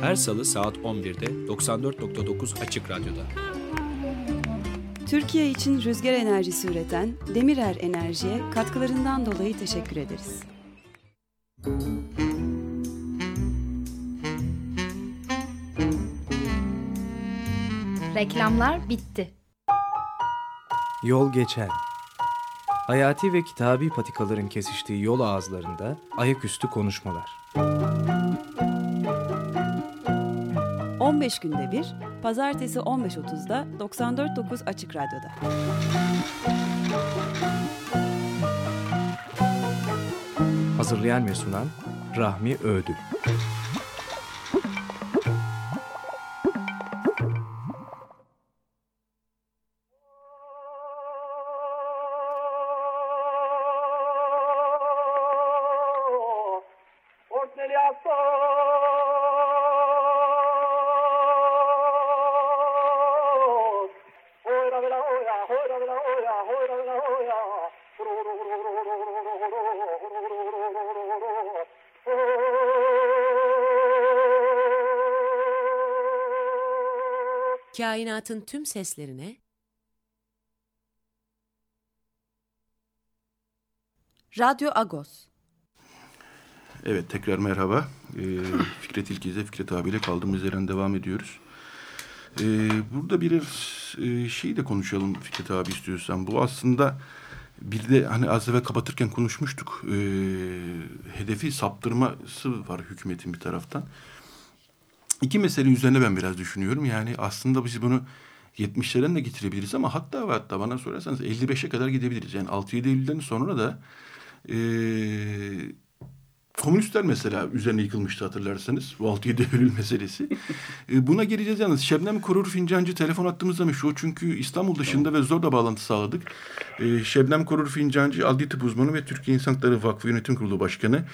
Her salı saat 11'de 94.9 Açık Radyo'da. Türkiye için rüzgar enerjisi üreten Demirer Enerji'ye katkılarından dolayı teşekkür ederiz. Reklamlar bitti. Yol geçen. Hayati ve kitabi patikaların kesiştiği yol ağızlarında ayaküstü konuşmalar. 15 günde bir, pazartesi 15.30'da 94.9 Açık Radyo'da. Hazırlayan ve sunan Rahmi Ödül. Kainatın tüm seslerine Radyo Agos. Evet tekrar merhaba. Ee, Fikret İlkiz'e Fikret abiyle kaldığımız yerden devam ediyoruz. Ee, burada bir e, şey de konuşalım Fikret abi istiyorsan. Bu aslında bir de hani az evvel kapatırken konuşmuştuk. Ee, hedefi saptırması var hükümetin bir taraftan. İki mesele üzerine ben biraz düşünüyorum. Yani aslında biz bunu 70'lerden de getirebiliriz ama hatta ve hatta bana sorarsanız 55'e kadar gidebiliriz. Yani 6-7 Eylül'den sonra da e, komünistler mesela üzerine yıkılmıştı hatırlarsanız. Bu 6-7 Eylül meselesi. e, buna geleceğiz yalnız. Şebnem Korur Fincancı telefon attığımızda mı şu? Çünkü İstanbul dışında ve zor da bağlantı sağladık. E, Şebnem Korur Fincancı adli tıp uzmanı ve Türkiye İnsan Hakları Vakfı Yönetim Kurulu Başkanı.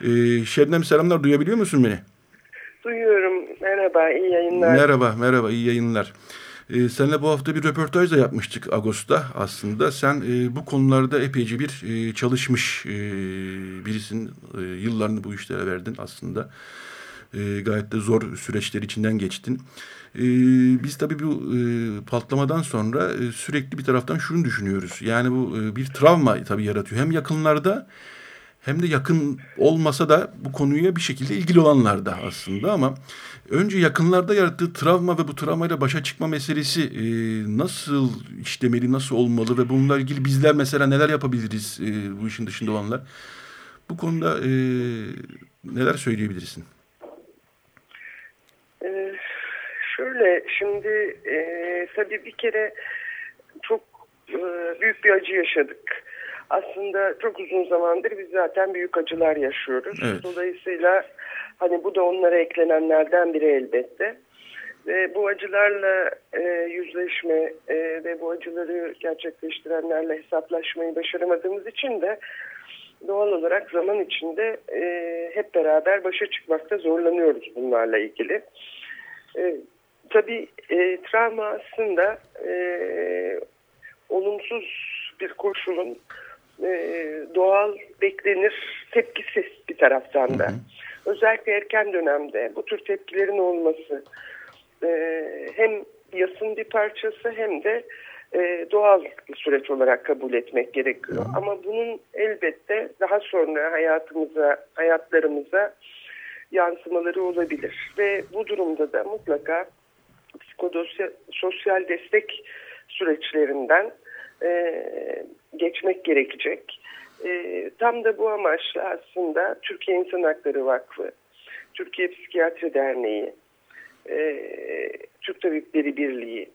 E, Şebnem selamlar duyabiliyor musun beni? Duyuyorum. Merhaba, iyi yayınlar. Merhaba, merhaba, iyi yayınlar. Ee, seninle bu hafta bir röportaj da yapmıştık Ağustos'ta aslında. Sen e, bu konularda epeyce bir e, çalışmış e, birisin. E, yıllarını bu işlere verdin aslında. E, gayet de zor süreçler içinden geçtin. E, biz tabii bu e, patlamadan sonra e, sürekli bir taraftan şunu düşünüyoruz. Yani bu e, bir travma tabii yaratıyor. Hem yakınlarda hem de yakın olmasa da bu konuya bir şekilde ilgili olanlar da aslında ama önce yakınlarda yarattığı travma ve bu travmayla başa çıkma meselesi e, nasıl işlemeli, nasıl olmalı ve bununla ilgili bizler mesela neler yapabiliriz e, bu işin dışında olanlar? Bu konuda e, neler söyleyebilirsin? Ee, şöyle şimdi e, tabii bir kere çok e, büyük bir acı yaşadık. Aslında çok uzun zamandır biz zaten büyük acılar yaşıyoruz. Evet. Dolayısıyla hani bu da onlara eklenenlerden biri elbette. Ve bu acılarla e, yüzleşme e, ve bu acıları gerçekleştirenlerle hesaplaşmayı başaramadığımız için de doğal olarak zaman içinde e, hep beraber başa çıkmakta zorlanıyoruz bunlarla ilgili. E, tabii e, travma aslında e, olumsuz bir koşulun doğal beklenir tepkisi bir taraftan da. Özellikle erken dönemde bu tür tepkilerin olması e, hem yasın bir parçası hem de e, doğal bir süreç olarak kabul etmek gerekiyor. Ama bunun elbette daha sonra hayatımıza, hayatlarımıza yansımaları olabilir. Ve bu durumda da mutlaka psikososyal destek süreçlerinden e, geçmek gerekecek. E, tam da bu amaçla aslında Türkiye İnsan Hakları Vakfı, Türkiye Psikiyatri Derneği, e, Türk Tabipleri Birliği,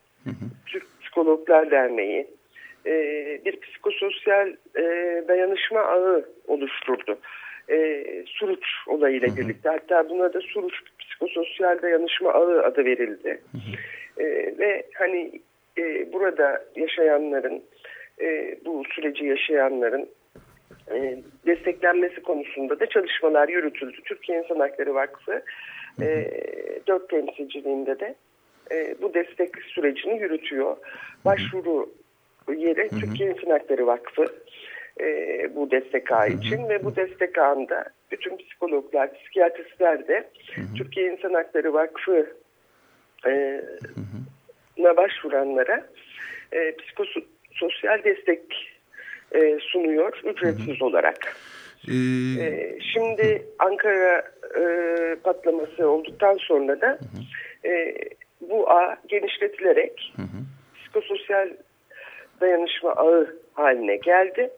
Türk Psikologlar Derneği e, bir psikososyal e, dayanışma ağı oluşturdu. E, Suruç olayıyla birlikte. Hatta buna da Suruç Psikososyal Dayanışma Ağı adı verildi. E, ve hani e, burada yaşayanların, e, bu süreci yaşayanların e, desteklenmesi konusunda da çalışmalar yürütüldü. Türkiye İnsan Hakları Vakfı e, dört temsilciliğinde de e, bu destek sürecini yürütüyor. Başvuru yeri Türkiye İnsan Hakları Vakfı e, bu destek ağı için ve bu destek ağında bütün psikologlar, psikiyatristler de Türkiye İnsan Hakları Vakfı e, başvuranlara e, psikososyal destek e, sunuyor ücretsiz olarak. E, şimdi Ankara e, patlaması olduktan sonra da e, bu ağ genişletilerek psikososyal dayanışma ağı haline geldi.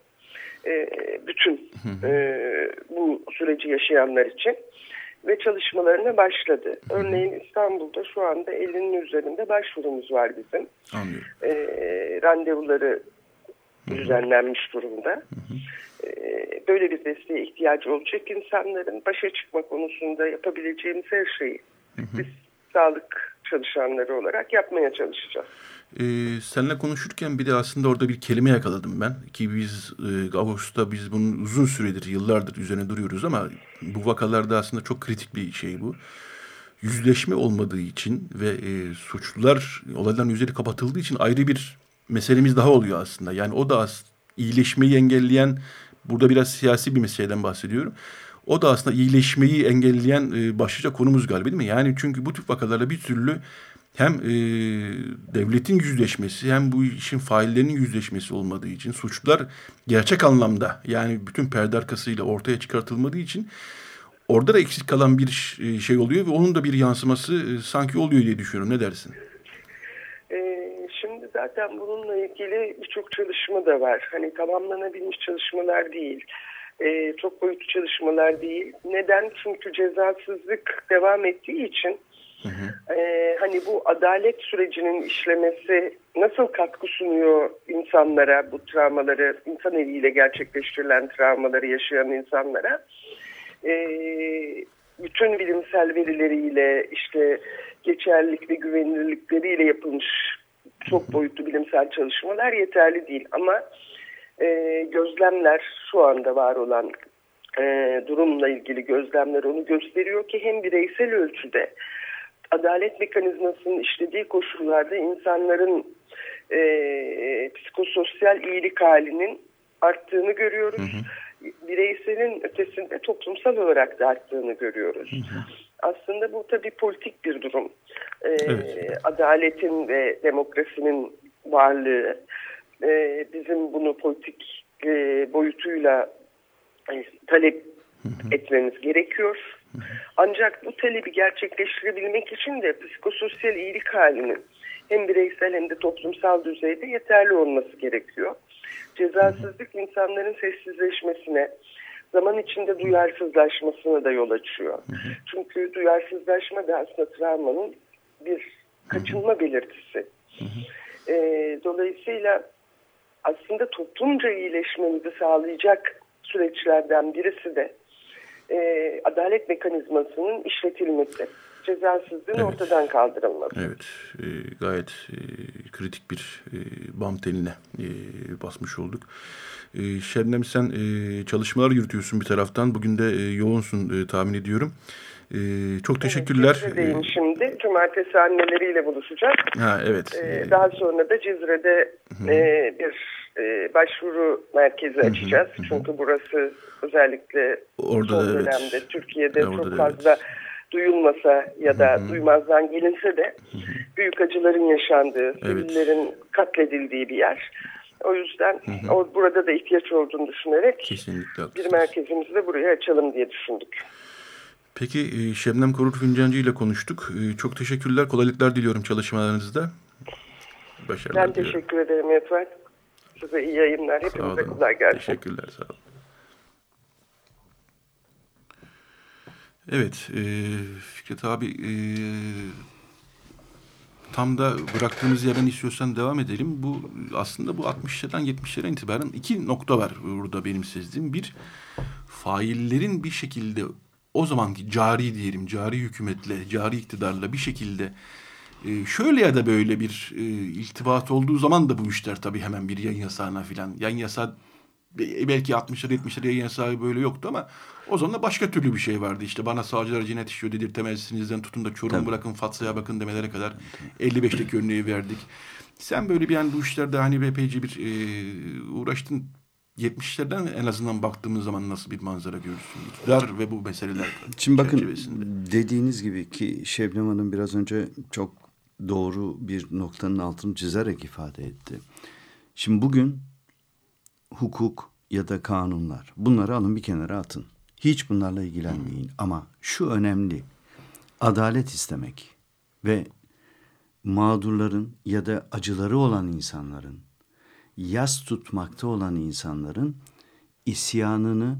E, bütün e, bu süreci yaşayanlar için ve çalışmalarına başladı. Örneğin İstanbul'da şu anda 50'nin üzerinde başvurumuz var bizim. Anlıyorum. E, randevuları düzenlenmiş durumda. E, böyle bir desteğe ihtiyacı olacak insanların başa çıkma konusunda yapabileceğimiz her şeyi biz sağlık çalışanları olarak yapmaya çalışacağız. Ee, seninle konuşurken bir de aslında orada bir kelime yakaladım ben. Ki biz e, Ağustos'ta biz bunun uzun süredir, yıllardır üzerine duruyoruz ama bu vakalarda aslında çok kritik bir şey bu. Yüzleşme olmadığı için ve e, suçlular olayların üzeri kapatıldığı için ayrı bir meselemiz daha oluyor aslında. Yani o da as iyileşmeyi engelleyen, burada biraz siyasi bir meseleden bahsediyorum. O da aslında iyileşmeyi engelleyen e, başlıca konumuz galiba değil mi? Yani çünkü bu tip vakalarda bir türlü hem e, devletin yüzleşmesi hem bu işin faillerinin yüzleşmesi olmadığı için suçlular gerçek anlamda yani bütün perde arkasıyla ortaya çıkartılmadığı için orada da eksik kalan bir e, şey oluyor ve onun da bir yansıması e, sanki oluyor diye düşünüyorum. Ne dersin? E, şimdi zaten bununla ilgili birçok çalışma da var. Hani tamamlanabilmiş çalışmalar değil. Çok boyutlu çalışmalar değil. Neden? Çünkü cezasızlık devam ettiği için ee, hani bu adalet sürecinin işlemesi nasıl katkı sunuyor insanlara bu travmaları insan eliyle gerçekleştirilen travmaları yaşayan insanlara? Ee, bütün bilimsel verileriyle işte geçerlilik ve güvenilirlikleriyle yapılmış çok boyutlu bilimsel çalışmalar yeterli değil. Ama e, gözlemler şu anda var olan e, durumla ilgili gözlemler onu gösteriyor ki hem bireysel ölçüde adalet mekanizmasının işlediği koşullarda insanların e, psikososyal iyilik halinin arttığını görüyoruz. bireyselin ötesinde toplumsal olarak da arttığını görüyoruz. Aslında bu tabii politik bir durum. Ee, Evet. Adaletin ve demokrasinin varlığı e, bizim bunu politik e, boyutuyla e, talep etmemiz gerekiyor. Ancak bu talebi gerçekleştirebilmek için de psikososyal iyilik halinin hem bireysel hem de toplumsal düzeyde yeterli olması gerekiyor. Cezasızlık insanların sessizleşmesine, zaman içinde duyarsızlaşmasına da yol açıyor. Çünkü duyarsızlaşma da aslında travmanın bir kaçınma belirtisi. Ee, dolayısıyla aslında toplumca iyileşmemizi sağlayacak süreçlerden birisi de e, adalet mekanizmasının işletilmesi, cezasızlığın Evet. ortadan kaldırılması. Evet, e, gayet e, kritik bir e, bam teline e, basmış olduk. E, Şebnem sen e, çalışmalar yürütüyorsun bir taraftan. Bugün de e, yoğunsun e, tahmin ediyorum. E, çok teşekkürler. Cizre'deyim şimdi. Cumartesi anneleriyle buluşacağız. E, ha evet. Ee, E, daha sonra da Cizre'de e, bir e, başvuru merkezi açacağız. Çünkü burası özellikle Orada son da evet. dönemde Türkiye'de Ya çok fazla duyulmasa ya da duymazdan gelinse de büyük acıların yaşandığı, sivillerin katledildiği bir yer. O yüzden o, burada da ihtiyaç olduğunu düşünerek Kesinlikle bir merkezimizi de buraya açalım diye düşündük. Peki e, Şebnem Korur Fincancı ile konuştuk. E, çok teşekkürler. Kolaylıklar diliyorum çalışmalarınızda. Başarılar Ben diliyorum. teşekkür ederim Yetver. Size iyi yayınlar. Hepinize kolay gelsin. Teşekkürler sağ olun. Evet e, Fikret abi e, tam da bıraktığımız yerden istiyorsan devam edelim. Bu aslında bu 60'lardan 70'lere itibaren iki nokta var burada benim sezdiğim. Bir faillerin bir şekilde o zamanki cari diyelim cari hükümetle cari iktidarla bir şekilde e, şöyle ya da böyle bir e, iltibat olduğu zaman da bu işler tabii hemen bir yayın yasağına filan. Yayın yasağı be- belki 60'lar 70'ler yayın yasağı böyle yoktu ama o zaman da başka türlü bir şey vardı. İşte bana savcılar cinayet işiyor dedirtemezinizden tutun da Çorum'u bırakın Fatsa'ya bakın demelere kadar 55'teki örneği verdik. Sen böyle bir yani bu işlerde hani epeyce bir e, uğraştın. 70'lerden en azından baktığımız zaman nasıl bir manzara görürsün? İktidar ve bu meseleler Şimdi bakın dediğiniz gibi ki Şebnem Hanım biraz önce çok doğru bir noktanın altını çizerek ifade etti. Şimdi bugün hukuk ya da kanunlar bunları alın bir kenara atın. Hiç bunlarla ilgilenmeyin. Ama şu önemli. Adalet istemek ve mağdurların ya da acıları olan insanların yas tutmakta olan insanların isyanını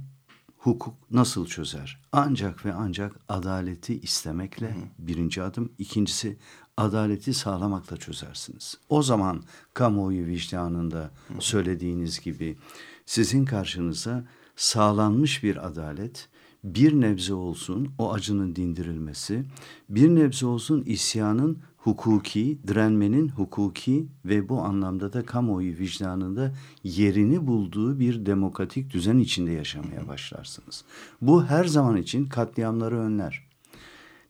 hukuk nasıl çözer? Ancak ve ancak adaleti istemekle birinci adım. İkincisi adaleti sağlamakla çözersiniz. O zaman kamuoyu vicdanında söylediğiniz gibi sizin karşınıza sağlanmış bir adalet, bir nebze olsun o acının dindirilmesi, bir nebze olsun isyanın hukuki, direnmenin hukuki ve bu anlamda da kamuoyu vicdanında yerini bulduğu bir demokratik düzen içinde yaşamaya başlarsınız. Bu her zaman için katliamları önler.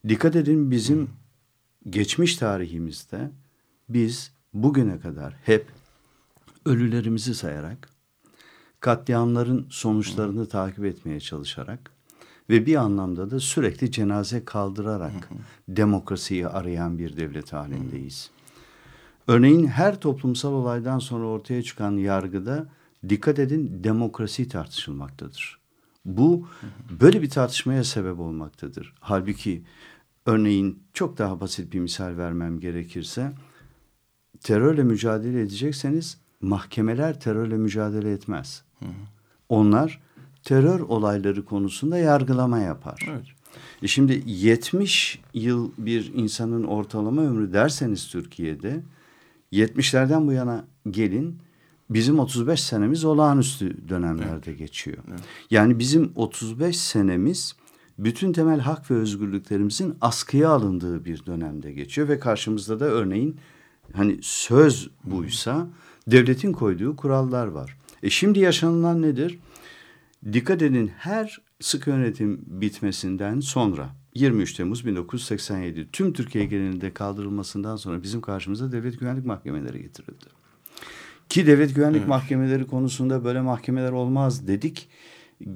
Dikkat edin bizim geçmiş tarihimizde biz bugüne kadar hep ölülerimizi sayarak, katliamların sonuçlarını takip etmeye çalışarak ve bir anlamda da sürekli cenaze kaldırarak demokrasiyi arayan bir devlet halindeyiz. Örneğin her toplumsal olaydan sonra ortaya çıkan yargıda dikkat edin demokrasi tartışılmaktadır. Bu böyle bir tartışmaya sebep olmaktadır. Halbuki örneğin çok daha basit bir misal vermem gerekirse terörle mücadele edecekseniz mahkemeler terörle mücadele etmez. Onlar terör olayları konusunda yargılama yapar. Evet. E şimdi 70 yıl bir insanın ortalama ömrü derseniz Türkiye'de 70'lerden bu yana gelin bizim 35 senemiz olağanüstü dönemlerde geçiyor. Yani bizim 35 senemiz bütün temel hak ve özgürlüklerimizin askıya alındığı bir dönemde geçiyor ve karşımızda da örneğin hani söz buysa devletin koyduğu kurallar var. E şimdi yaşanılan nedir? Dikkat edin her sık yönetim bitmesinden sonra 23 Temmuz 1987 tüm Türkiye genelinde kaldırılmasından sonra bizim karşımıza devlet güvenlik mahkemeleri getirildi. Ki devlet güvenlik mahkemeleri konusunda böyle mahkemeler olmaz dedik.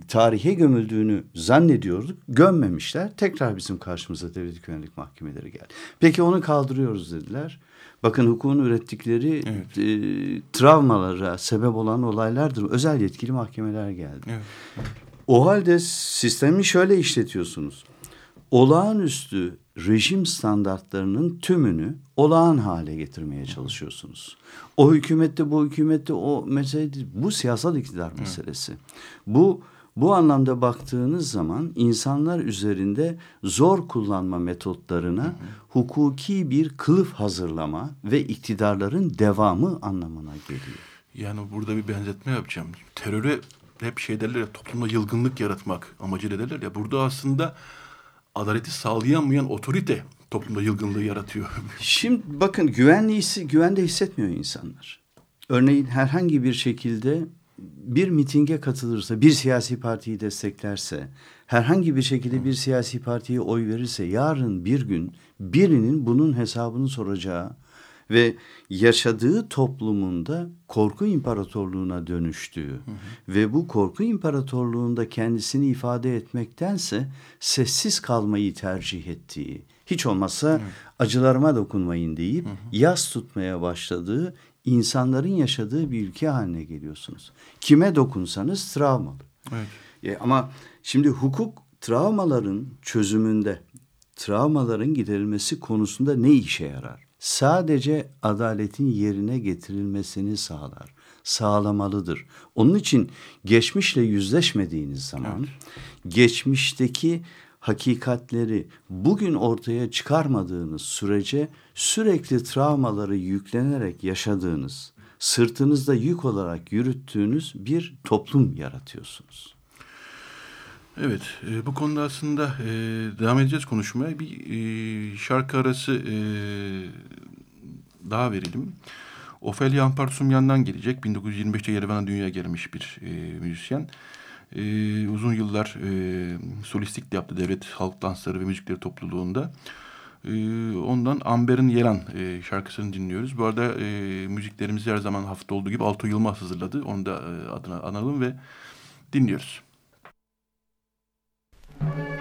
Tarihe gömüldüğünü zannediyorduk. Gömmemişler. Tekrar bizim karşımıza devlet güvenlik mahkemeleri geldi. Peki onu kaldırıyoruz dediler. Bakın hukukun ürettikleri Evet. e, travmalara sebep olan olaylardır. Özel yetkili mahkemeler geldi. Evet. O halde sistemi şöyle işletiyorsunuz. Olağanüstü rejim standartlarının tümünü olağan hale getirmeye çalışıyorsunuz. O hükümette bu hükümette o mesele. Bu siyasal iktidar meselesi. Bu bu anlamda baktığınız zaman insanlar üzerinde zor kullanma metotlarına hukuki bir kılıf hazırlama ve iktidarların devamı anlamına geliyor. Yani burada bir benzetme yapacağım. Teröre hep şey derler ya toplumda yılgınlık yaratmak amacıyla derler ya. Burada aslında adaleti sağlayamayan otorite toplumda yılgınlığı yaratıyor. Şimdi bakın güvenli hissi, güvende hissetmiyor insanlar. Örneğin herhangi bir şekilde bir mitinge katılırsa, bir siyasi partiyi desteklerse, herhangi bir şekilde bir siyasi partiye oy verirse yarın bir gün birinin bunun hesabını soracağı ve yaşadığı toplumunda korku imparatorluğuna dönüştüğü ve bu korku imparatorluğunda kendisini ifade etmektense sessiz kalmayı tercih ettiği, hiç olmazsa acılarıma dokunmayın deyip yas tutmaya başladığı insanların yaşadığı bir ülke haline geliyorsunuz. Kime dokunsanız travmalı. Evet. E, ama şimdi hukuk travmaların çözümünde, travmaların giderilmesi konusunda ne işe yarar? Sadece adaletin yerine getirilmesini sağlar, sağlamalıdır. Onun için geçmişle yüzleşmediğiniz zaman, geçmişteki hakikatleri bugün ortaya çıkarmadığınız sürece sürekli travmaları yüklenerek yaşadığınız, sırtınızda yük olarak yürüttüğünüz bir toplum yaratıyorsunuz. Evet, e, bu konuda aslında e, devam edeceğiz konuşmaya. Bir e, şarkı arası daha verelim. Ofelia Amparsumyan'dan gelecek. 1925'te Yerevan'a dünyaya gelmiş bir e, müzisyen. E, uzun yıllar e, solistlik de yaptı devlet halk dansları ve müzikleri topluluğunda. E, ondan Amber'in Yelan e, şarkısını dinliyoruz. Bu arada e, müziklerimizi her zaman hafta olduğu gibi Alto Yılmaz hazırladı. Onu da e, adına analım ve dinliyoruz. Amperne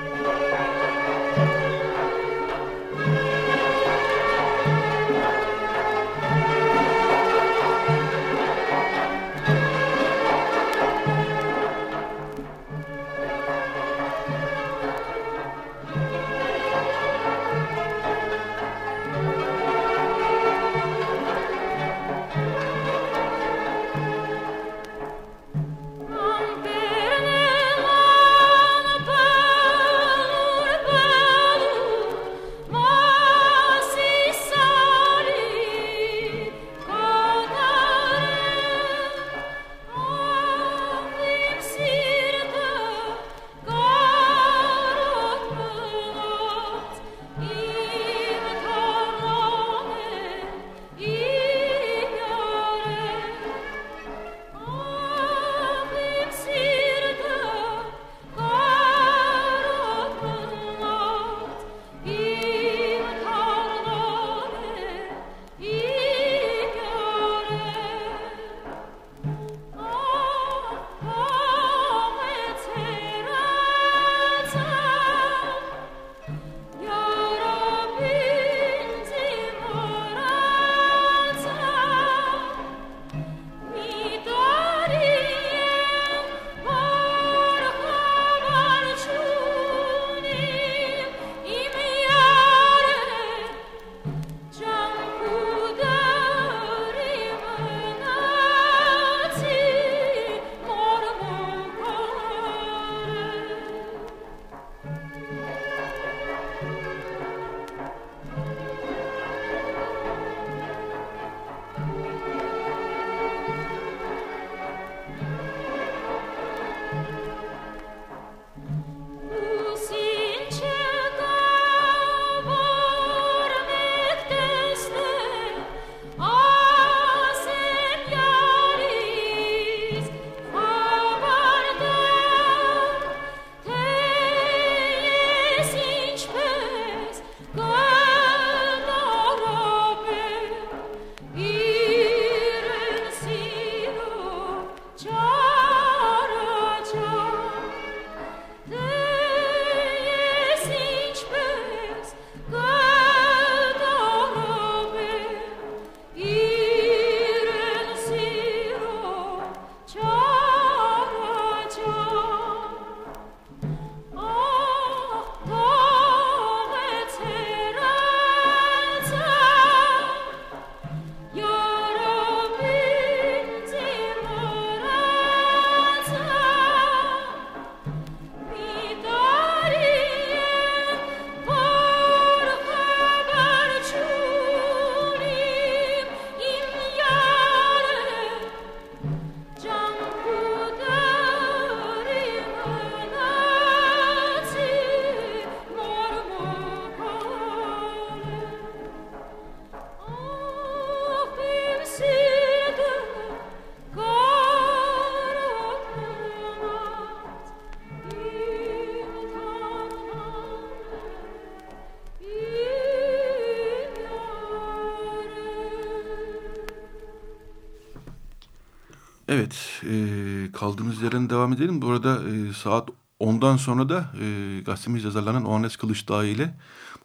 kaldığımız yerden devam edelim. Bu arada e, saat 10'dan sonra da e, gazetemiz yazarlarının Oğanes Kılıçdağ ile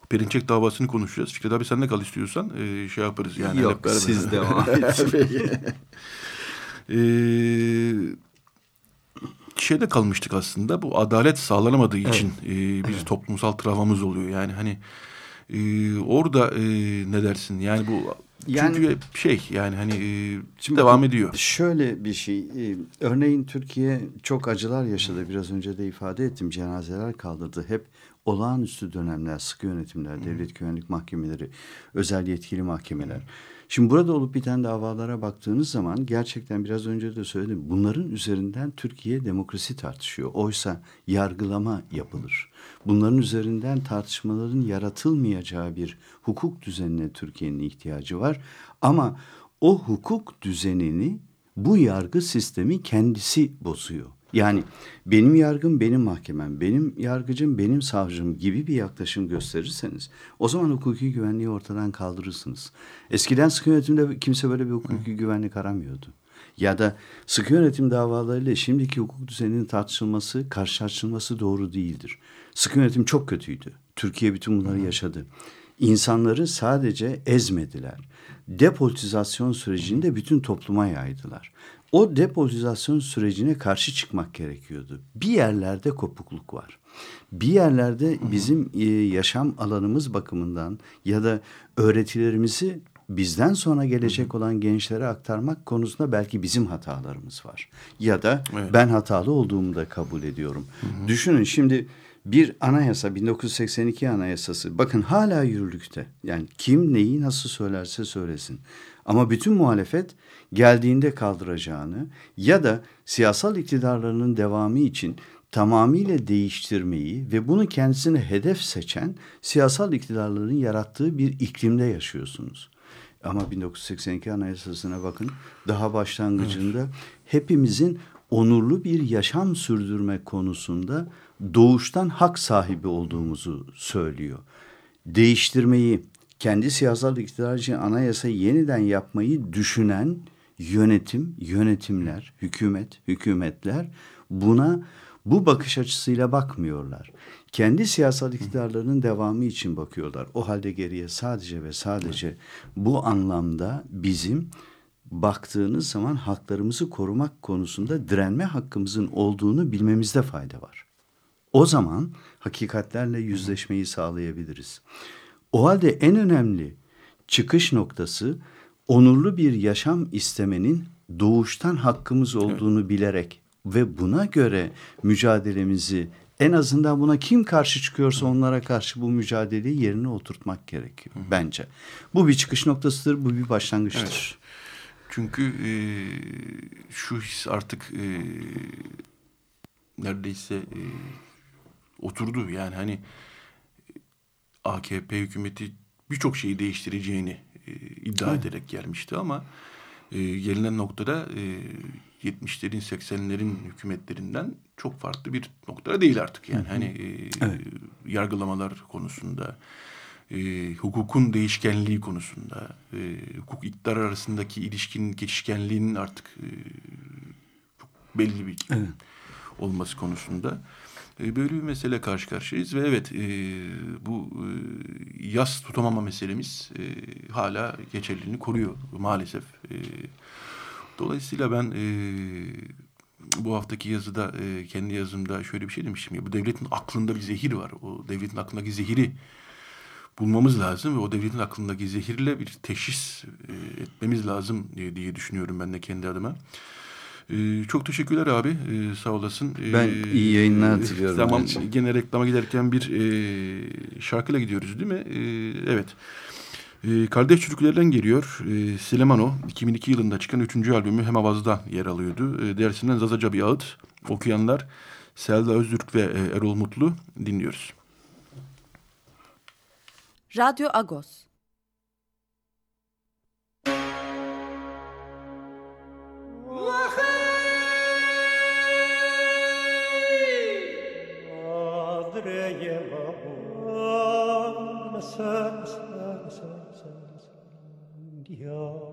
Perinçek davasını konuşacağız. Fikret abi sen de kal istiyorsan e, şey yaparız yani. Yok, hep siz devam edin. e, şeyde kalmıştık aslında. Bu adalet sağlanamadığı için e, biz toplumsal travmamız oluyor. Yani hani e, orada e, ne dersin? Yani bu Yani- çünkü şey yani hani e, Şimdi devam ediyor. Şöyle bir şey. e, Örneğin Türkiye çok acılar yaşadı. Biraz önce de ifade ettim. Cenazeler kaldırdı. Hep olağanüstü dönemler, sıkı yönetimler, devlet güvenlik mahkemeleri, özel yetkili mahkemeler. Şimdi burada olup biten davalara baktığınız zaman gerçekten biraz önce de söyledim. Bunların üzerinden Türkiye demokrasi tartışıyor. Oysa yargılama yapılır. Bunların üzerinden tartışmaların yaratılmayacağı bir hukuk düzenine Türkiye'nin ihtiyacı var. Ama o hukuk düzenini bu yargı sistemi kendisi bozuyor. Yani benim yargım benim mahkemem, benim yargıcım benim savcım gibi bir yaklaşım gösterirseniz o zaman hukuki güvenliği ortadan kaldırırsınız. Eskiden sıkı yönetimde kimse böyle bir hukuki güvenlik aramıyordu. Ya da sıkı yönetim davalarıyla şimdiki hukuk düzeninin tartışılması, karşılaştırılması doğru değildir. Sıkı yönetim çok kötüydü. Türkiye bütün bunları yaşadı. İnsanları sadece ezmediler. Depolitizasyon sürecini de bütün topluma yaydılar. O depolitizasyon sürecine karşı çıkmak gerekiyordu. Bir yerlerde kopukluk var. Bir yerlerde bizim e, yaşam alanımız bakımından ya da öğretilerimizi bizden sonra gelecek olan gençlere aktarmak konusunda belki bizim hatalarımız var. Ya da ben hatalı olduğumu da kabul ediyorum. Düşünün şimdi bir anayasa 1982 anayasası bakın hala yürürlükte. Yani kim neyi nasıl söylerse söylesin. Ama bütün muhalefet geldiğinde kaldıracağını ya da siyasal iktidarlarının devamı için tamamıyla değiştirmeyi ve bunu kendisine hedef seçen siyasal iktidarların yarattığı bir iklimde yaşıyorsunuz. Ama 1982 Anayasası'na bakın daha başlangıcında hepimizin onurlu bir yaşam sürdürme konusunda doğuştan hak sahibi olduğumuzu söylüyor. Değiştirmeyi, kendi siyasal iktidar için anayasayı yeniden yapmayı düşünen yönetim, yönetimler, hükümet, hükümetler buna bu bakış açısıyla bakmıyorlar. Kendi siyasal iktidarlarının devamı için bakıyorlar. O halde geriye sadece ve sadece bu anlamda bizim baktığınız zaman haklarımızı korumak konusunda direnme hakkımızın olduğunu bilmemizde fayda var. O zaman hakikatlerle yüzleşmeyi sağlayabiliriz. O halde en önemli çıkış noktası onurlu bir yaşam istemenin doğuştan hakkımız olduğunu bilerek ve buna göre mücadelemizi en azından buna kim karşı çıkıyorsa onlara karşı bu mücadeleyi yerine oturtmak gerekiyor bence. Bu bir çıkış noktasıdır, bu bir başlangıçtır. Çünkü e, şu his artık e, neredeyse e, oturdu. Yani hani AKP hükümeti birçok şeyi değiştireceğini e, iddia Evet. ederek gelmişti ama e, gelinen noktada e, 70'lerin 80'lerin hükümetlerinden çok farklı bir noktada değil artık. Yani hani e, yargılamalar konusunda, e, hukukun değişkenliği konusunda, e, hukuk iktidar arasındaki ilişkinin geçişkenliğinin artık e, çok belli bir olması konusunda e, böyle bir mesele karşı karşıyayız ve evet e, bu e, yas tutamama meselemiz e, hala geçerliliğini koruyor maalesef. E, dolayısıyla ben e, bu haftaki yazıda e, kendi yazımda şöyle bir şey demiştim ya bu devletin aklında bir zehir var. O devletin aklındaki zehiri bulmamız lazım ve o devletin aklındaki zehirle bir teşhis e, etmemiz lazım diye, diye düşünüyorum ben de kendi adıma. Ee, çok teşekkürler abi. Ee, sağ olasın. Ee, Ben iyi yayınlar diliyorum Tamam. Gene reklama giderken bir e, şarkıyla gidiyoruz değil mi? Evet. Kardeş Çocuklar'dan geliyor. Ee, Silemano 2002 yılında çıkan 3. albümü Hemavaz'da yer alıyordu. Ee, dersinden Zazaca bir ağıt. Okuyanlar Selda Öztürk ve e, Erol Mutlu dinliyoruz. Radyo Agos. Dios.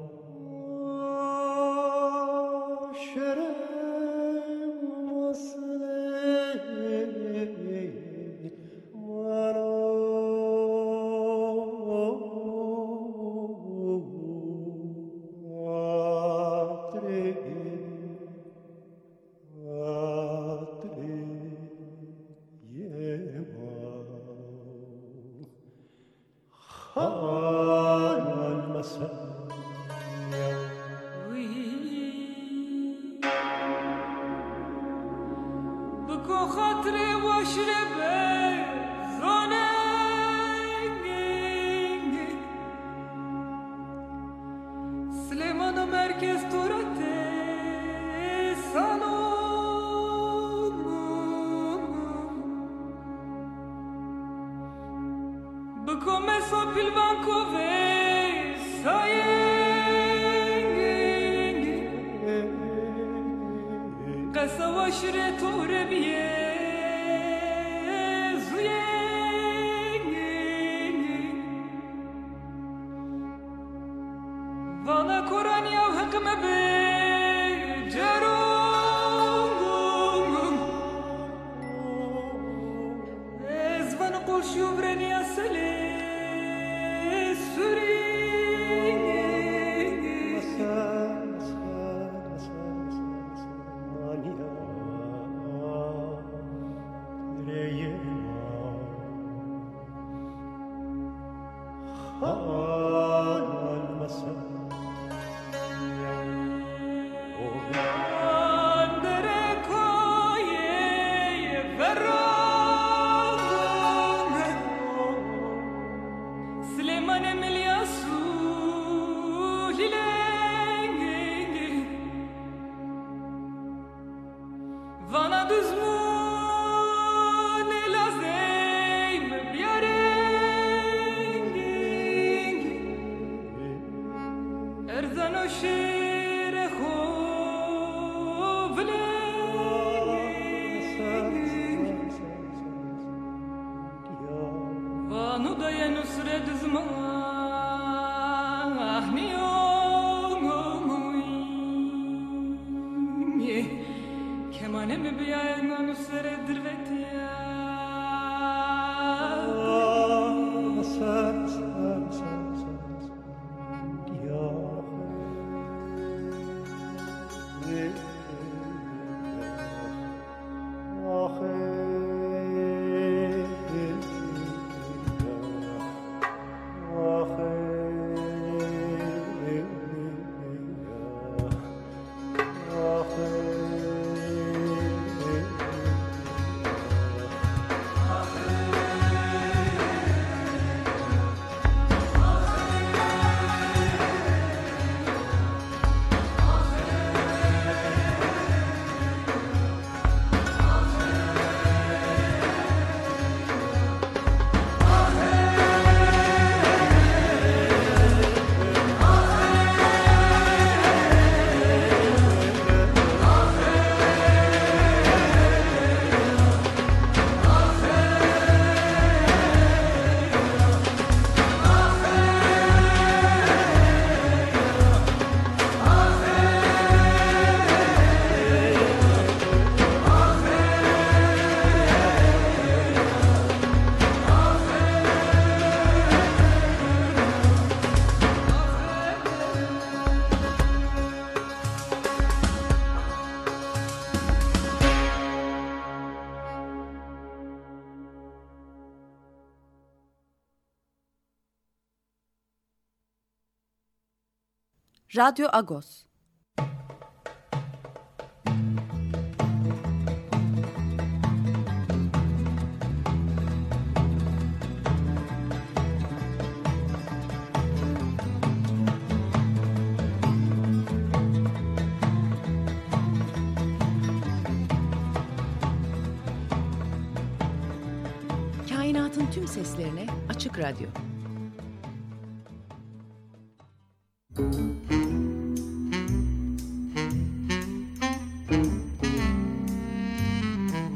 Radyo Agos.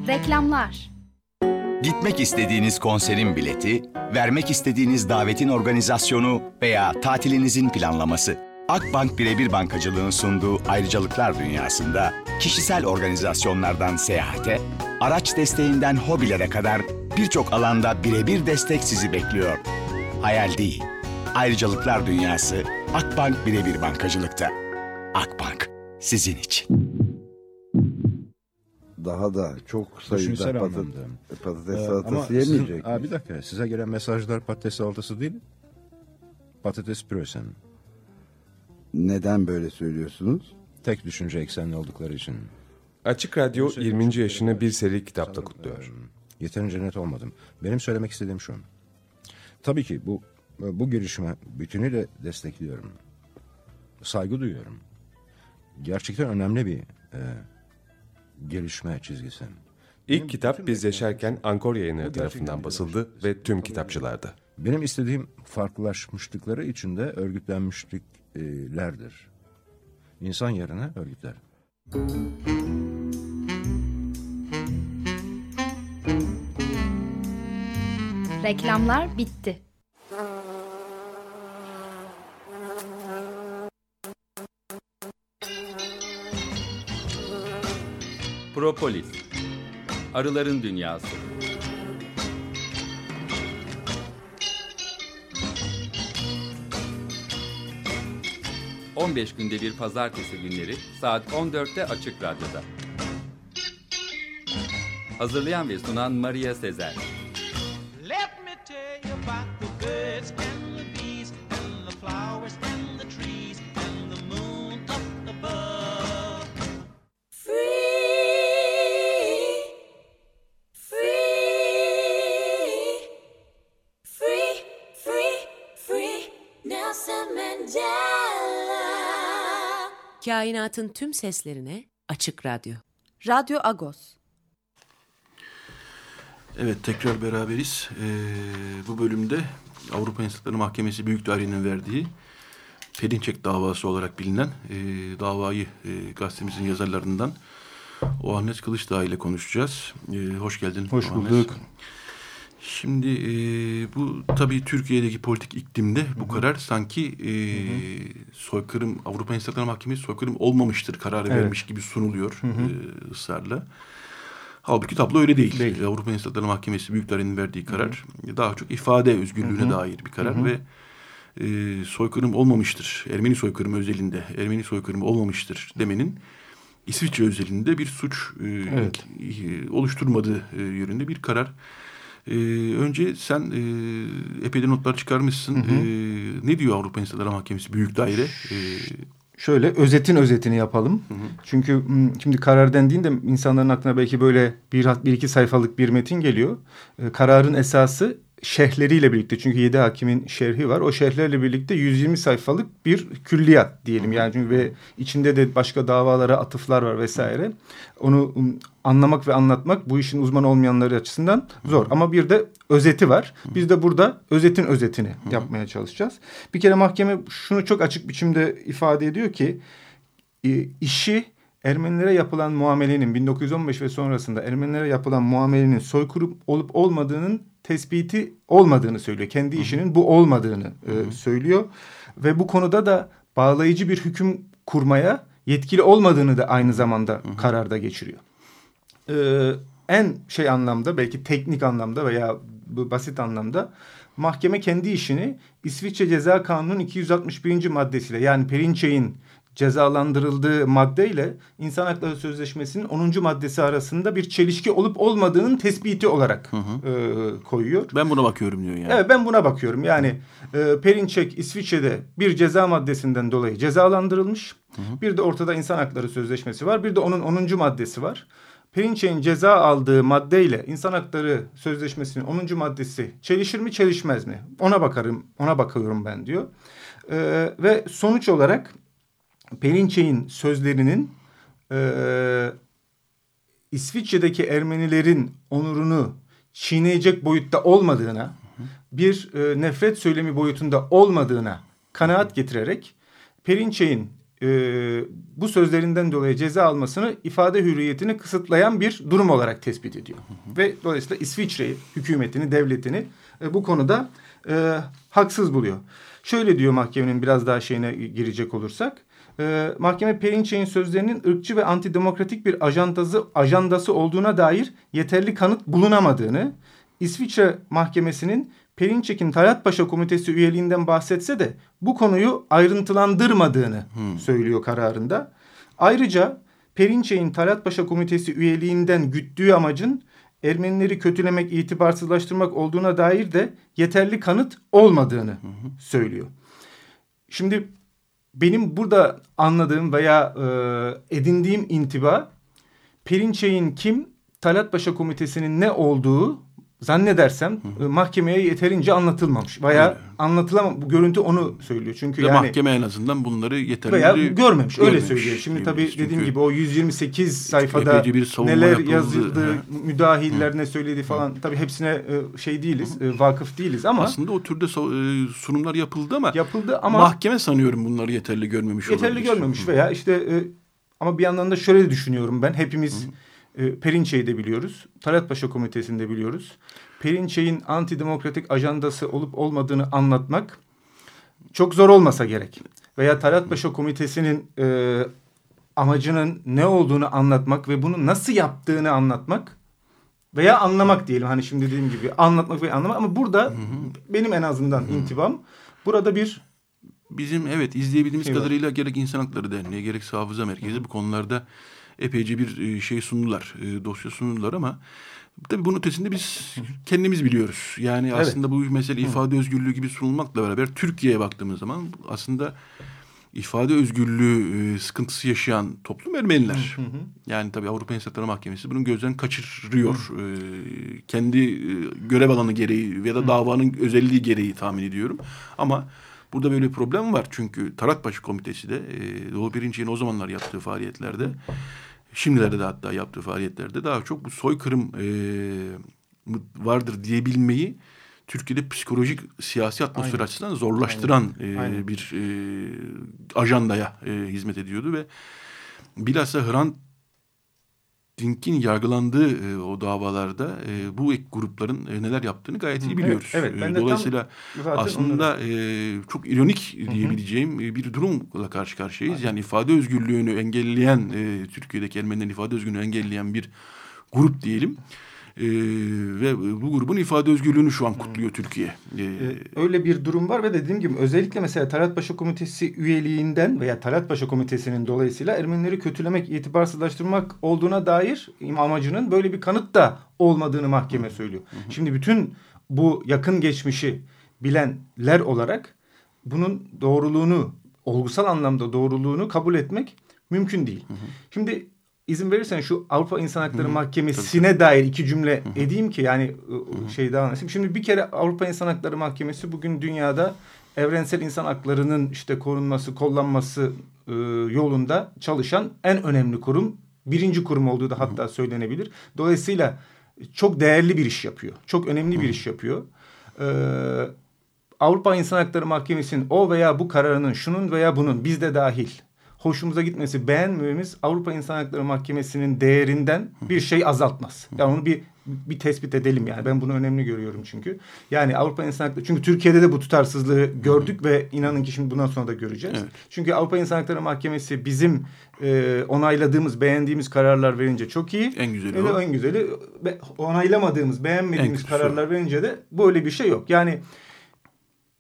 Reklamlar. Gitmek istediğiniz konserin bileti, vermek istediğiniz davetin organizasyonu veya tatilinizin planlaması. Akbank Birebir Bankacılığın sunduğu ayrıcalıklar dünyasında kişisel organizasyonlardan seyahate, araç desteğinden hobilere kadar birçok alanda birebir destek sizi bekliyor. Hayal değil, ayrıcalıklar dünyası Akbank Birebir Bankacılık'ta. Akbank, sizin için. Daha da çok sayıda patat- anlamda. patates Ee, salatası ama sizin- yemeyecek. Aa, bir dakika size gelen mesajlar patates salatası değil. patates püresi. Neden böyle söylüyorsunuz? Tek düşünce eksenli oldukları için. Açık Radyo 20. yaşını bir seri kitapta kutluyor. Yeterince net olmadım. Benim söylemek istediğim şu. Tabii ki bu bu girişime bütünüyle destekliyorum. Saygı duyuyorum. Gerçekten önemli bir e, gelişme çizgisi. İlk kitap Biz Yaşarken Ankor yayınları tarafından basıldı ve tüm kitapçılarda. Benim istediğim farklılaşmışlıkları içinde örgütlenmişliklerdir. İnsan yerine örgütler. Reklamlar bitti. Propolis Arıların Dünyası ...15 günde bir pazartesi günleri saat 14'te Açık Radyo'da. Hazırlayan ve sunan Maria Sezer. Kainatın tüm seslerine Açık Radyo. Radyo Agos. Evet tekrar beraberiz. Ee, bu bölümde Avrupa İnsanları Mahkemesi Büyük Daire'nin verdiği Perinçek davası olarak bilinen e, davayı e, gazetemizin yazarlarından Ohannes Kılıçdağ ile konuşacağız. E, hoş geldin. Hoş Ohannes. bulduk. Şimdi e, bu tabii Türkiye'deki politik iklimde bu karar sanki e, soykırım Avrupa İnsan Hakları Mahkemesi soykırım olmamıştır kararı Evet. vermiş gibi sunuluyor Hı hı. e, ısrarla. Halbuki tablo öyle değil. Avrupa İnsan Hakları Mahkemesi Büyük Daire'nin verdiği karar daha çok ifade özgürlüğüne Hı hı. dair bir karar Hı hı. ve e, soykırım olmamıştır. Ermeni soykırımı özelinde Ermeni soykırımı olmamıştır demenin İsviçre özelinde bir suç e, Evet. e, oluşturmadığı e, yönünde bir karar. E, önce sen e, epey de notlar çıkarmışsın. Hı hı. E, ne diyor Avrupa İnsan Mahkemesi Büyük Daire? E, Şöyle özetin özetini yapalım. Çünkü m, şimdi karar dendiğinde insanların aklına belki böyle bir, bir iki sayfalık bir metin geliyor. E, kararın esası şerhleriyle birlikte çünkü yedi hakimin şerhi var. O şerhlerle birlikte 120 sayfalık bir külliyat diyelim. Yani çünkü ve içinde de başka davalara atıflar var vesaire. Onu anlamak ve anlatmak bu işin uzman olmayanları açısından zor. Ama bir de özeti var. Biz de burada özetin özetini yapmaya çalışacağız. Bir kere mahkeme şunu çok açık biçimde ifade ediyor ki e, işi Ermenilere yapılan muamelenin 1915 ve sonrasında Ermenilere yapılan muamelenin soykırım olup olmadığının tespiti olmadığını söylüyor. Kendi işinin bu olmadığını e, söylüyor ve bu konuda da bağlayıcı bir hüküm kurmaya yetkili olmadığını da aynı zamanda kararda geçiriyor. Ee, en şey anlamda belki teknik anlamda veya basit anlamda mahkeme kendi işini İsviçre Ceza Kanunu'nun 261. maddesiyle yani Perinçek'in cezalandırıldığı maddeyle İnsan Hakları Sözleşmesi'nin 10. maddesi arasında bir çelişki olup olmadığının tespiti olarak e, koyuyor. Ben buna bakıyorum diyor yani. Evet ben buna bakıyorum. Yani e, Perinçek İsviçre'de bir ceza maddesinden dolayı cezalandırılmış. Bir de ortada İnsan Hakları Sözleşmesi var. Bir de onun 10. maddesi var. Perinçek'in ceza aldığı maddeyle İnsan Hakları Sözleşmesi'nin 10. maddesi çelişir mi çelişmez mi? Ona bakarım, ona bakıyorum ben diyor. E, ve sonuç olarak Perinçek'in sözlerinin e, İsviçre'deki Ermenilerin onurunu çiğneyecek boyutta olmadığına, bir e, nefret söylemi boyutunda olmadığına kanaat getirerek Perinçek'in e, bu sözlerinden dolayı ceza almasını ifade hürriyetini kısıtlayan bir durum olarak tespit ediyor. Ve dolayısıyla İsviçre'yi, hükümetini, devletini e, bu konuda e, haksız buluyor. Şöyle diyor mahkemenin biraz daha şeyine girecek olursak. E, mahkeme Perinçek'in sözlerinin ırkçı ve antidemokratik bir ajandası, ajandası olduğuna dair yeterli kanıt bulunamadığını, İsviçre mahkemesinin Perinçek'in Talat Paşa Komitesi üyeliğinden bahsetse de bu konuyu ayrıntılandırmadığını söylüyor kararında. Ayrıca Perinçek'in Talat Paşa Komitesi üyeliğinden güttüğü amacın Ermenileri kötülemek, itibarsızlaştırmak olduğuna dair de yeterli kanıt olmadığını söylüyor. Şimdi benim burada anladığım veya e, edindiğim intiba Perinçey'in kim, Talat Paşa Komitesi'nin ne olduğu zannedersem e, mahkemeye yeterince anlatılmamış. Veya anlatılamam. Bu görüntü onu söylüyor. Çünkü Ve yani mahkeme en azından bunları yeterli veya görmemiş. Öyle görmemiş söylüyor. Şimdi tabii dediğim Çünkü gibi o 128 sayfada bir neler yapıldı. yazıldı, Hı. müdahiller ne söyledi falan. Tabii hepsine e, şey değiliz, e, vakıf değiliz ama aslında o türde sunumlar yapıldı ama yapıldı ama mahkeme sanıyorum bunları yeterli görmemiş yeterli olabilir. görmemiş veya işte ama bir yandan da şöyle düşünüyorum ben. Hepimiz e, Perinçey'i de biliyoruz. Talat Paşa Komitesi'ni de biliyoruz. Perinçey'in antidemokratik ajandası olup olmadığını anlatmak çok zor olmasa gerek. Veya Talat Paşa Komitesi'nin e, amacının ne olduğunu anlatmak ve bunu nasıl yaptığını anlatmak veya anlamak diyelim. Hani şimdi dediğim gibi anlatmak ve anlamak ama burada benim en azından intibam burada bir Bizim evet izleyebildiğimiz Şey var. kadarıyla gerek İnsan Hakları Derneği gerek Hafıza Merkezi bu konularda epeyce bir e, şey sundular, e, dosya sundular ama tabii bunun ötesinde biz kendimiz biliyoruz. Yani Evet. aslında bu mesele ifade özgürlüğü gibi sunulmakla beraber Türkiye'ye baktığımız zaman aslında ifade özgürlüğü e, sıkıntısı yaşayan toplum Ermeniler. Yani tabii Avrupa İnsan Hakları Mahkemesi bunun gözden kaçırıyor. E, kendi görev alanı gereği ya da davanın özelliği gereği tahmin ediyorum. Ama burada böyle bir problem var. Çünkü Talat Paşa Komitesi de e, Doğu Perinçek'in o zamanlar yaptığı faaliyetlerde şimdilerde de hatta yaptığı faaliyetlerde daha çok bu soykırım e, vardır diyebilmeyi Türkiye'de psikolojik siyasi atmosfer Aynen. açısından zorlaştıran Aynen. e, Aynen. bir e, ajandaya e, hizmet ediyordu ve bilhassa Hrant Dink'in yargılandığı e, o davalarda e, bu ek grupların e, neler yaptığını gayet iyi Hı, biliyoruz. evet, evet. E, Dolayısıyla aslında e, çok ironik diyebileceğim e, bir durumla karşı karşıyayız. Yani ifade özgürlüğünü engelleyen, e, Türkiye'deki Ermenilerin ifade özgürlüğünü engelleyen bir grup diyelim. E, ve bu grubun ifade özgürlüğünü şu an kutluyor Türkiye. E, Ee, öyle bir durum var ve dediğim gibi özellikle mesela Talat Paşa Komitesi üyeliğinden veya Talat Paşa Komitesi'nin dolayısıyla Ermenileri kötülemek, itibarsızlaştırmak olduğuna dair amacının böyle bir kanıt da olmadığını mahkeme söylüyor. Şimdi bütün bu yakın geçmişi bilenler olarak bunun doğruluğunu, olgusal anlamda doğruluğunu kabul etmek mümkün değil. Şimdi izin verirsen şu Avrupa İnsan Hakları Mahkemesi'ne dair iki cümle edeyim ki yani ı, şey daha anlatayım. Şimdi bir kere Avrupa İnsan Hakları Mahkemesi bugün dünyada evrensel insan haklarının işte korunması, kollanması ı, yolunda çalışan en önemli kurum. Birinci kurum olduğu da hatta söylenebilir. Dolayısıyla çok değerli bir iş yapıyor. Çok önemli bir iş yapıyor. Ee, Avrupa İnsan Hakları Mahkemesi'nin o veya bu kararının şunun veya bunun bizde dahil hoşumuza gitmesi, beğenmememiz Avrupa İnsan Hakları Mahkemesi'nin değerinden bir şey azaltmaz. Yani onu bir bir tespit edelim yani. Ben bunu önemli görüyorum çünkü. Yani Avrupa İnsan Hakları çünkü Türkiye'de de bu tutarsızlığı gördük ve inanın ki şimdi bundan sonra da göreceğiz. Evet. Çünkü Avrupa İnsan Hakları Mahkemesi bizim e, onayladığımız, beğendiğimiz kararlar verince çok iyi. En güzeli de o. En güzeli be- onaylamadığımız, beğenmediğimiz kararlar verince de böyle bir şey yok. Yani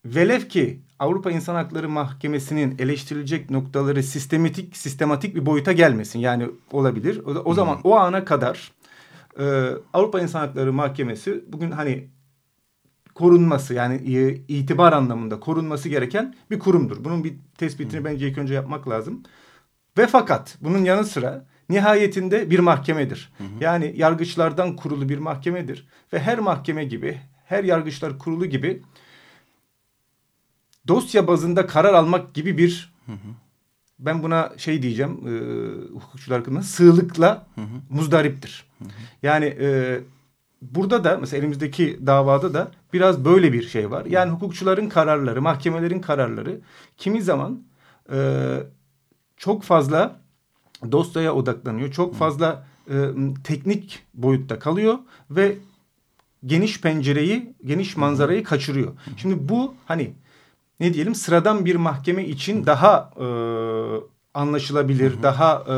Velev ki Avrupa İnsan Hakları Mahkemesi'nin eleştirilecek noktaları sistematik sistematik bir boyuta gelmesin. Yani olabilir. O, o zaman o ana kadar e, Avrupa İnsan Hakları Mahkemesi bugün hani korunması yani itibar anlamında korunması gereken bir kurumdur. Bunun bir tespitini bence ilk önce yapmak lazım. Ve fakat bunun yanı sıra nihayetinde bir mahkemedir. Yani yargıçlardan kurulu bir mahkemedir. Ve her mahkeme gibi, her yargıçlar kurulu gibi dosya bazında karar almak gibi bir ben buna şey diyeceğim e, hukukçular hakkında sığlıkla muzdariptir. Yani e, burada da mesela elimizdeki davada da biraz böyle bir şey var. Yani hukukçuların kararları, mahkemelerin kararları kimi zaman e, çok fazla dosyaya odaklanıyor. Çok fazla e, teknik boyutta kalıyor ve geniş pencereyi, geniş manzarayı kaçırıyor. Şimdi bu hani ne diyelim sıradan bir mahkeme için daha e, anlaşılabilir, daha e,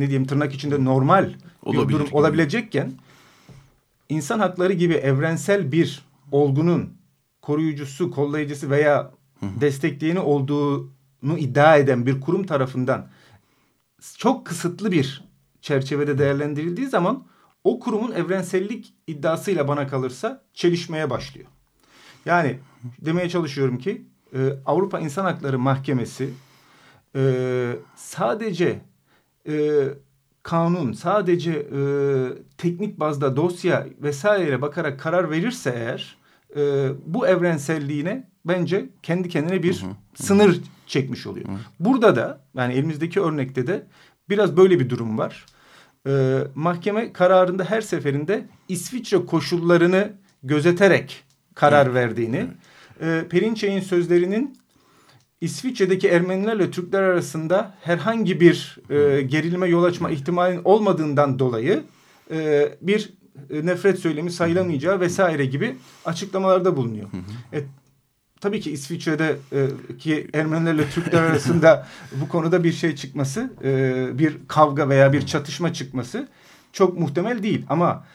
ne diyeyim tırnak içinde normal bir Olabilir durum gibi. olabilecekken insan hakları gibi evrensel bir olgunun koruyucusu, kollayıcısı veya destekleyeni olduğunu iddia eden bir kurum tarafından çok kısıtlı bir çerçevede değerlendirildiği zaman o kurumun evrensellik iddiasıyla bana kalırsa çelişmeye başlıyor. Yani demeye çalışıyorum ki e, Avrupa İnsan Hakları Mahkemesi e, sadece e, kanun, sadece e, teknik bazda dosya vesaire bakarak karar verirse eğer e, bu evrenselliğine bence kendi kendine bir sınır çekmiş oluyor. Burada da yani elimizdeki örnekte de biraz böyle bir durum var. E, mahkeme kararında her seferinde İsviçre koşullarını gözeterek karar verdiğini, e, Perinçey'in sözlerinin İsviçre'deki Ermenilerle Türkler arasında herhangi bir e, gerilime yol açma ihtimalinin olmadığından dolayı e, bir e, nefret söylemi sayılamayacağı vesaire gibi açıklamalarda bulunuyor. E, tabii ki İsviçre'de e, ki Ermenilerle Türkler arasında bu konuda bir şey çıkması, e, bir kavga veya bir çatışma çıkması çok muhtemel değil. Ama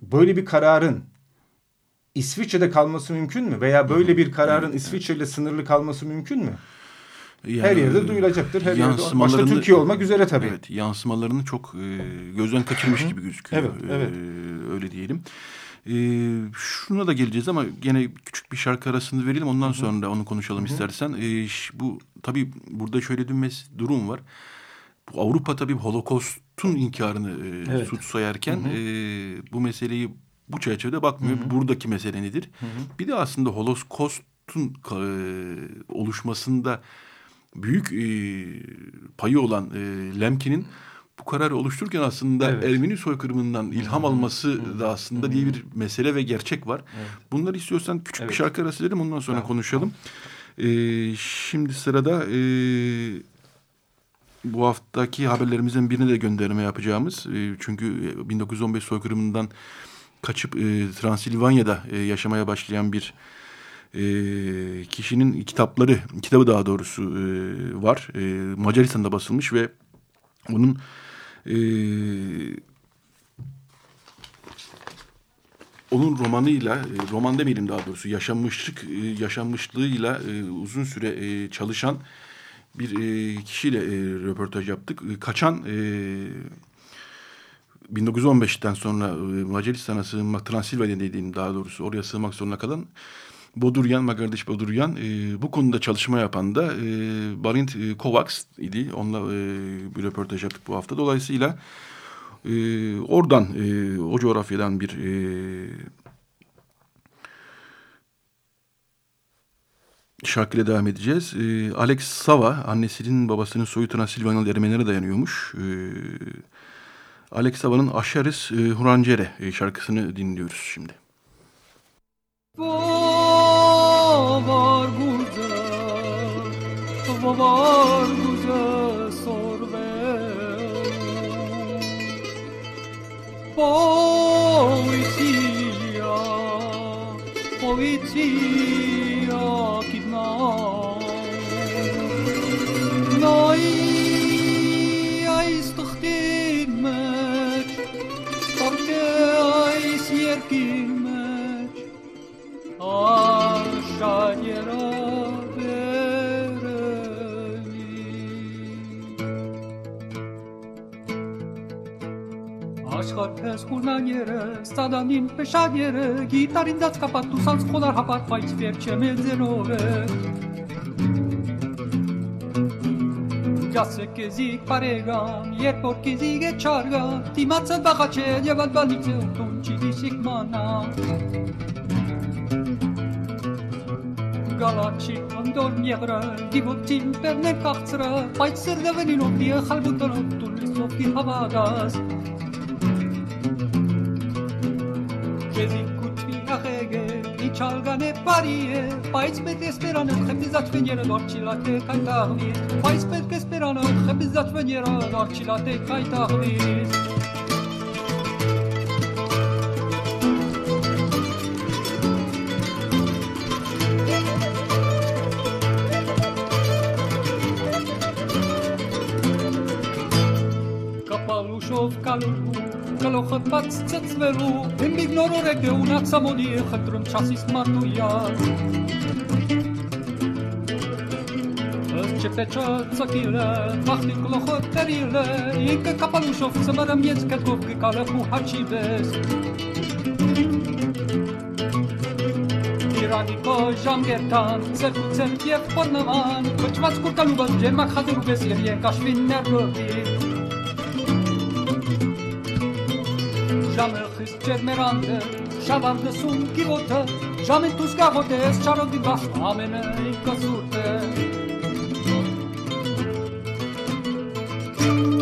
böyle bir kararın İsviçre'de kalması mümkün mü? Veya böyle bir kararın İsviçre ile sınırlı kalması mümkün mü? her yerde duyulacaktır. Her yerde. Başta Türkiye olmak üzere tabii. Evet, yansımalarını çok e, gözden kaçırmış gibi gözüküyor. Evet, evet. E, öyle diyelim. E, şuna da geleceğiz ama gene küçük bir şarkı arasını verelim. Ondan sonra onu konuşalım istersen. E, bu tabii burada şöyle bir durum var. Bu Avrupa tabii Holokost'un inkarını e, Evet. suç sayarken Hı hı. e, bu meseleyi bu çerçevede bakmıyor. Hı hı. Buradaki mesele nedir? Hı hı. Bir de aslında Holocaust'un e, oluşmasında büyük e, payı olan e, Lemkin'in bu kararı oluştururken aslında Ermeni soykırımından ilham alması da aslında diye bir mesele ve gerçek var. Bunları istiyorsan küçük bir şarkı arası verelim ondan sonra konuşalım. E, şimdi sırada e, bu haftaki haberlerimizden birine de gönderme yapacağımız. E, çünkü 1915 soykırımından kaçıp e, Transilvanya'da e, yaşamaya başlayan bir e, kişinin kitapları, kitabı daha doğrusu e, var. E, Macaristan'da basılmış ve onun e, onun romanıyla, e, roman demeyelim daha doğrusu, yaşanmışlık, e, yaşanmışlığıyla e, uzun süre çalışan bir kişiyle röportaj yaptık. Kaçan 1915'ten sonra e, Macaristan'a sığınmak, Transilvanya dediğim daha doğrusu oraya sığınmak zorunda kalan Boduryan, Magardiş Boduryan e, bu konuda çalışma yapan da e, Barint e, Kovacs idi. Onunla e, bir röportaj yaptık bu hafta. Dolayısıyla e, oradan, e, o coğrafyadan bir e, şarkıyla devam edeceğiz. E, Alex Sava, annesinin babasının soyu Transilvanyalı Ermenilere dayanıyormuş. E, Alex Sava'nın Aşaris e, Hurancere e, şarkısını dinliyoruz şimdi. Policija, policija kidna. Noi երկի մեջ աշաներով աշխարհս խունաները, ստադանին պեշաները, գիտարին դած կապատ դուսանց խոնար հապատ պայց վերջը մեզերով է։ Ջասը կեզիկ պարեգան, երբ որ կեզիկ է չարգան, դիմացը բաղաչել և ալբանից է ուտում Գիշիկ մանա գալաչի անդոր մեղրը դիվոտին պերնե կաղցրը բայց սրդավենին օդի խալբուտորով տուլիս օդի հավագաս քեզի կուտի ախեգե իչալգանե բարի է բայց պետք է սպերանալ խմիզաչվեն երադարչիլատե կայտաղվի բայց պետք է սպերանալ խմիզաչվեն երադարչիլատե կայտաղվի կալու Կլոխը բաց ծծվելու Իմ իգնորոր է դե ունացա մոնի է խտրում չասիս մարդու յար Չպեչա ծակիլը, բախտի գլոխը տերիլը, ինքը կապալուշով ծմարամ ես կետքով գկալը ու հաչի վես։ Իրանիկո ժամգերտան, ծերկուցեր և պորնվան, կչված կուրկալուբան, ջերմակ խատերուպես և ենկաշվին ներլովին։ ժամը խիստ ջերմերանդը, շավանդսում գիվոտը, ժամին տուսկավոտ ես չարոդի բախ ամենը ինքը զուրտը։ Thank you.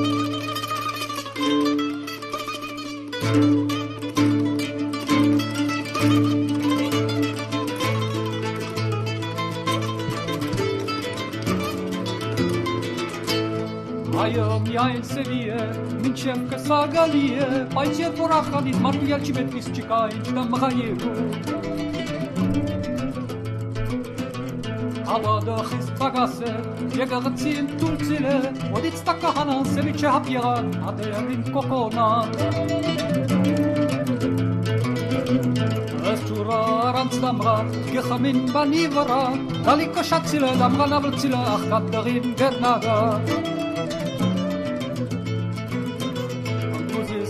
Կսագալի է, բայց երբ որ ախալից մարդու ել չի պետքիս չկա, ինչ դա մղայելու։ Հավադը խիստ պագաս է, եկաղցին տուլցիլ է, ոտից տակահանան, սևի չհապ եղան, ադերին կոկոնան։ Ըստուրա առանց դամղան, գխամին բանի վրա, դալի կշացիլը, դամղան ավլցիլը, աղկատ դղին գերնագա։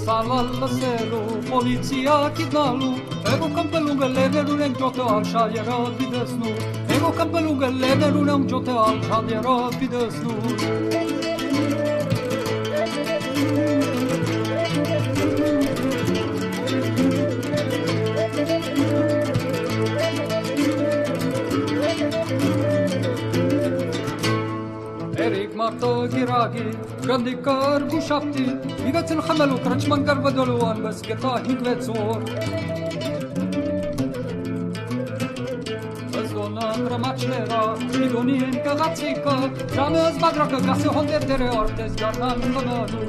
Salalăselu, poliția kidnalu. Ego cam pe lungă lenerul în jote alșa era Ego cam pe lungă lenerul în jote alșa era bidesnu Eric Marto Giraghi Գանդի կար գուշապտի, իվեցին խմելու կրճման կարվդոլու անվես գտա հինգվեց օր։ Զոնան դրամաչերա, իդոնի են կղացիկը, ժամը զբագրակը գասի հոնդեր դերը արդես գարնան վնանու։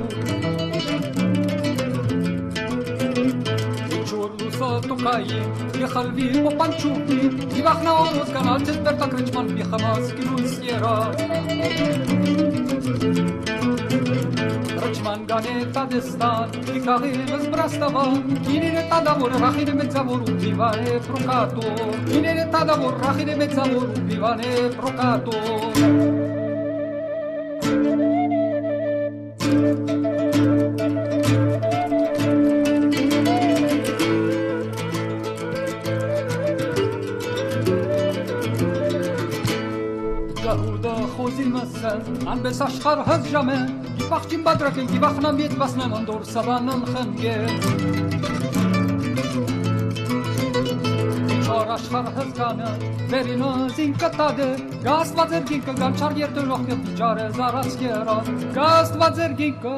Չոր լուսա տուկայի, եղալվի պոպանչուկի, իվախնա օրոս կանալ չես բերտակրճման մի խմաս գիրուս երա։ Thank you. Ռճման գանետա դստան, իքաղին զբրաստավան, իները տադավոր ռախին է մեծավոր ու վիվան է պրոկատոր, իները տադավոր ռախին է մեծավոր ու վիվան է պրոկատոր։ Գահուդը խոզի մսել, անբես աշխար հզ ժամեն, աղջին բադրակին գիվախնամ ետ բասնեմ անդոր սավանան խնգե Չոր աշխարը հզգանը վերինոզին կտադը Գաստված էր գինքը գանչար երդը ժողքը վիճարը զարաց կերա Գաստված էր գինքը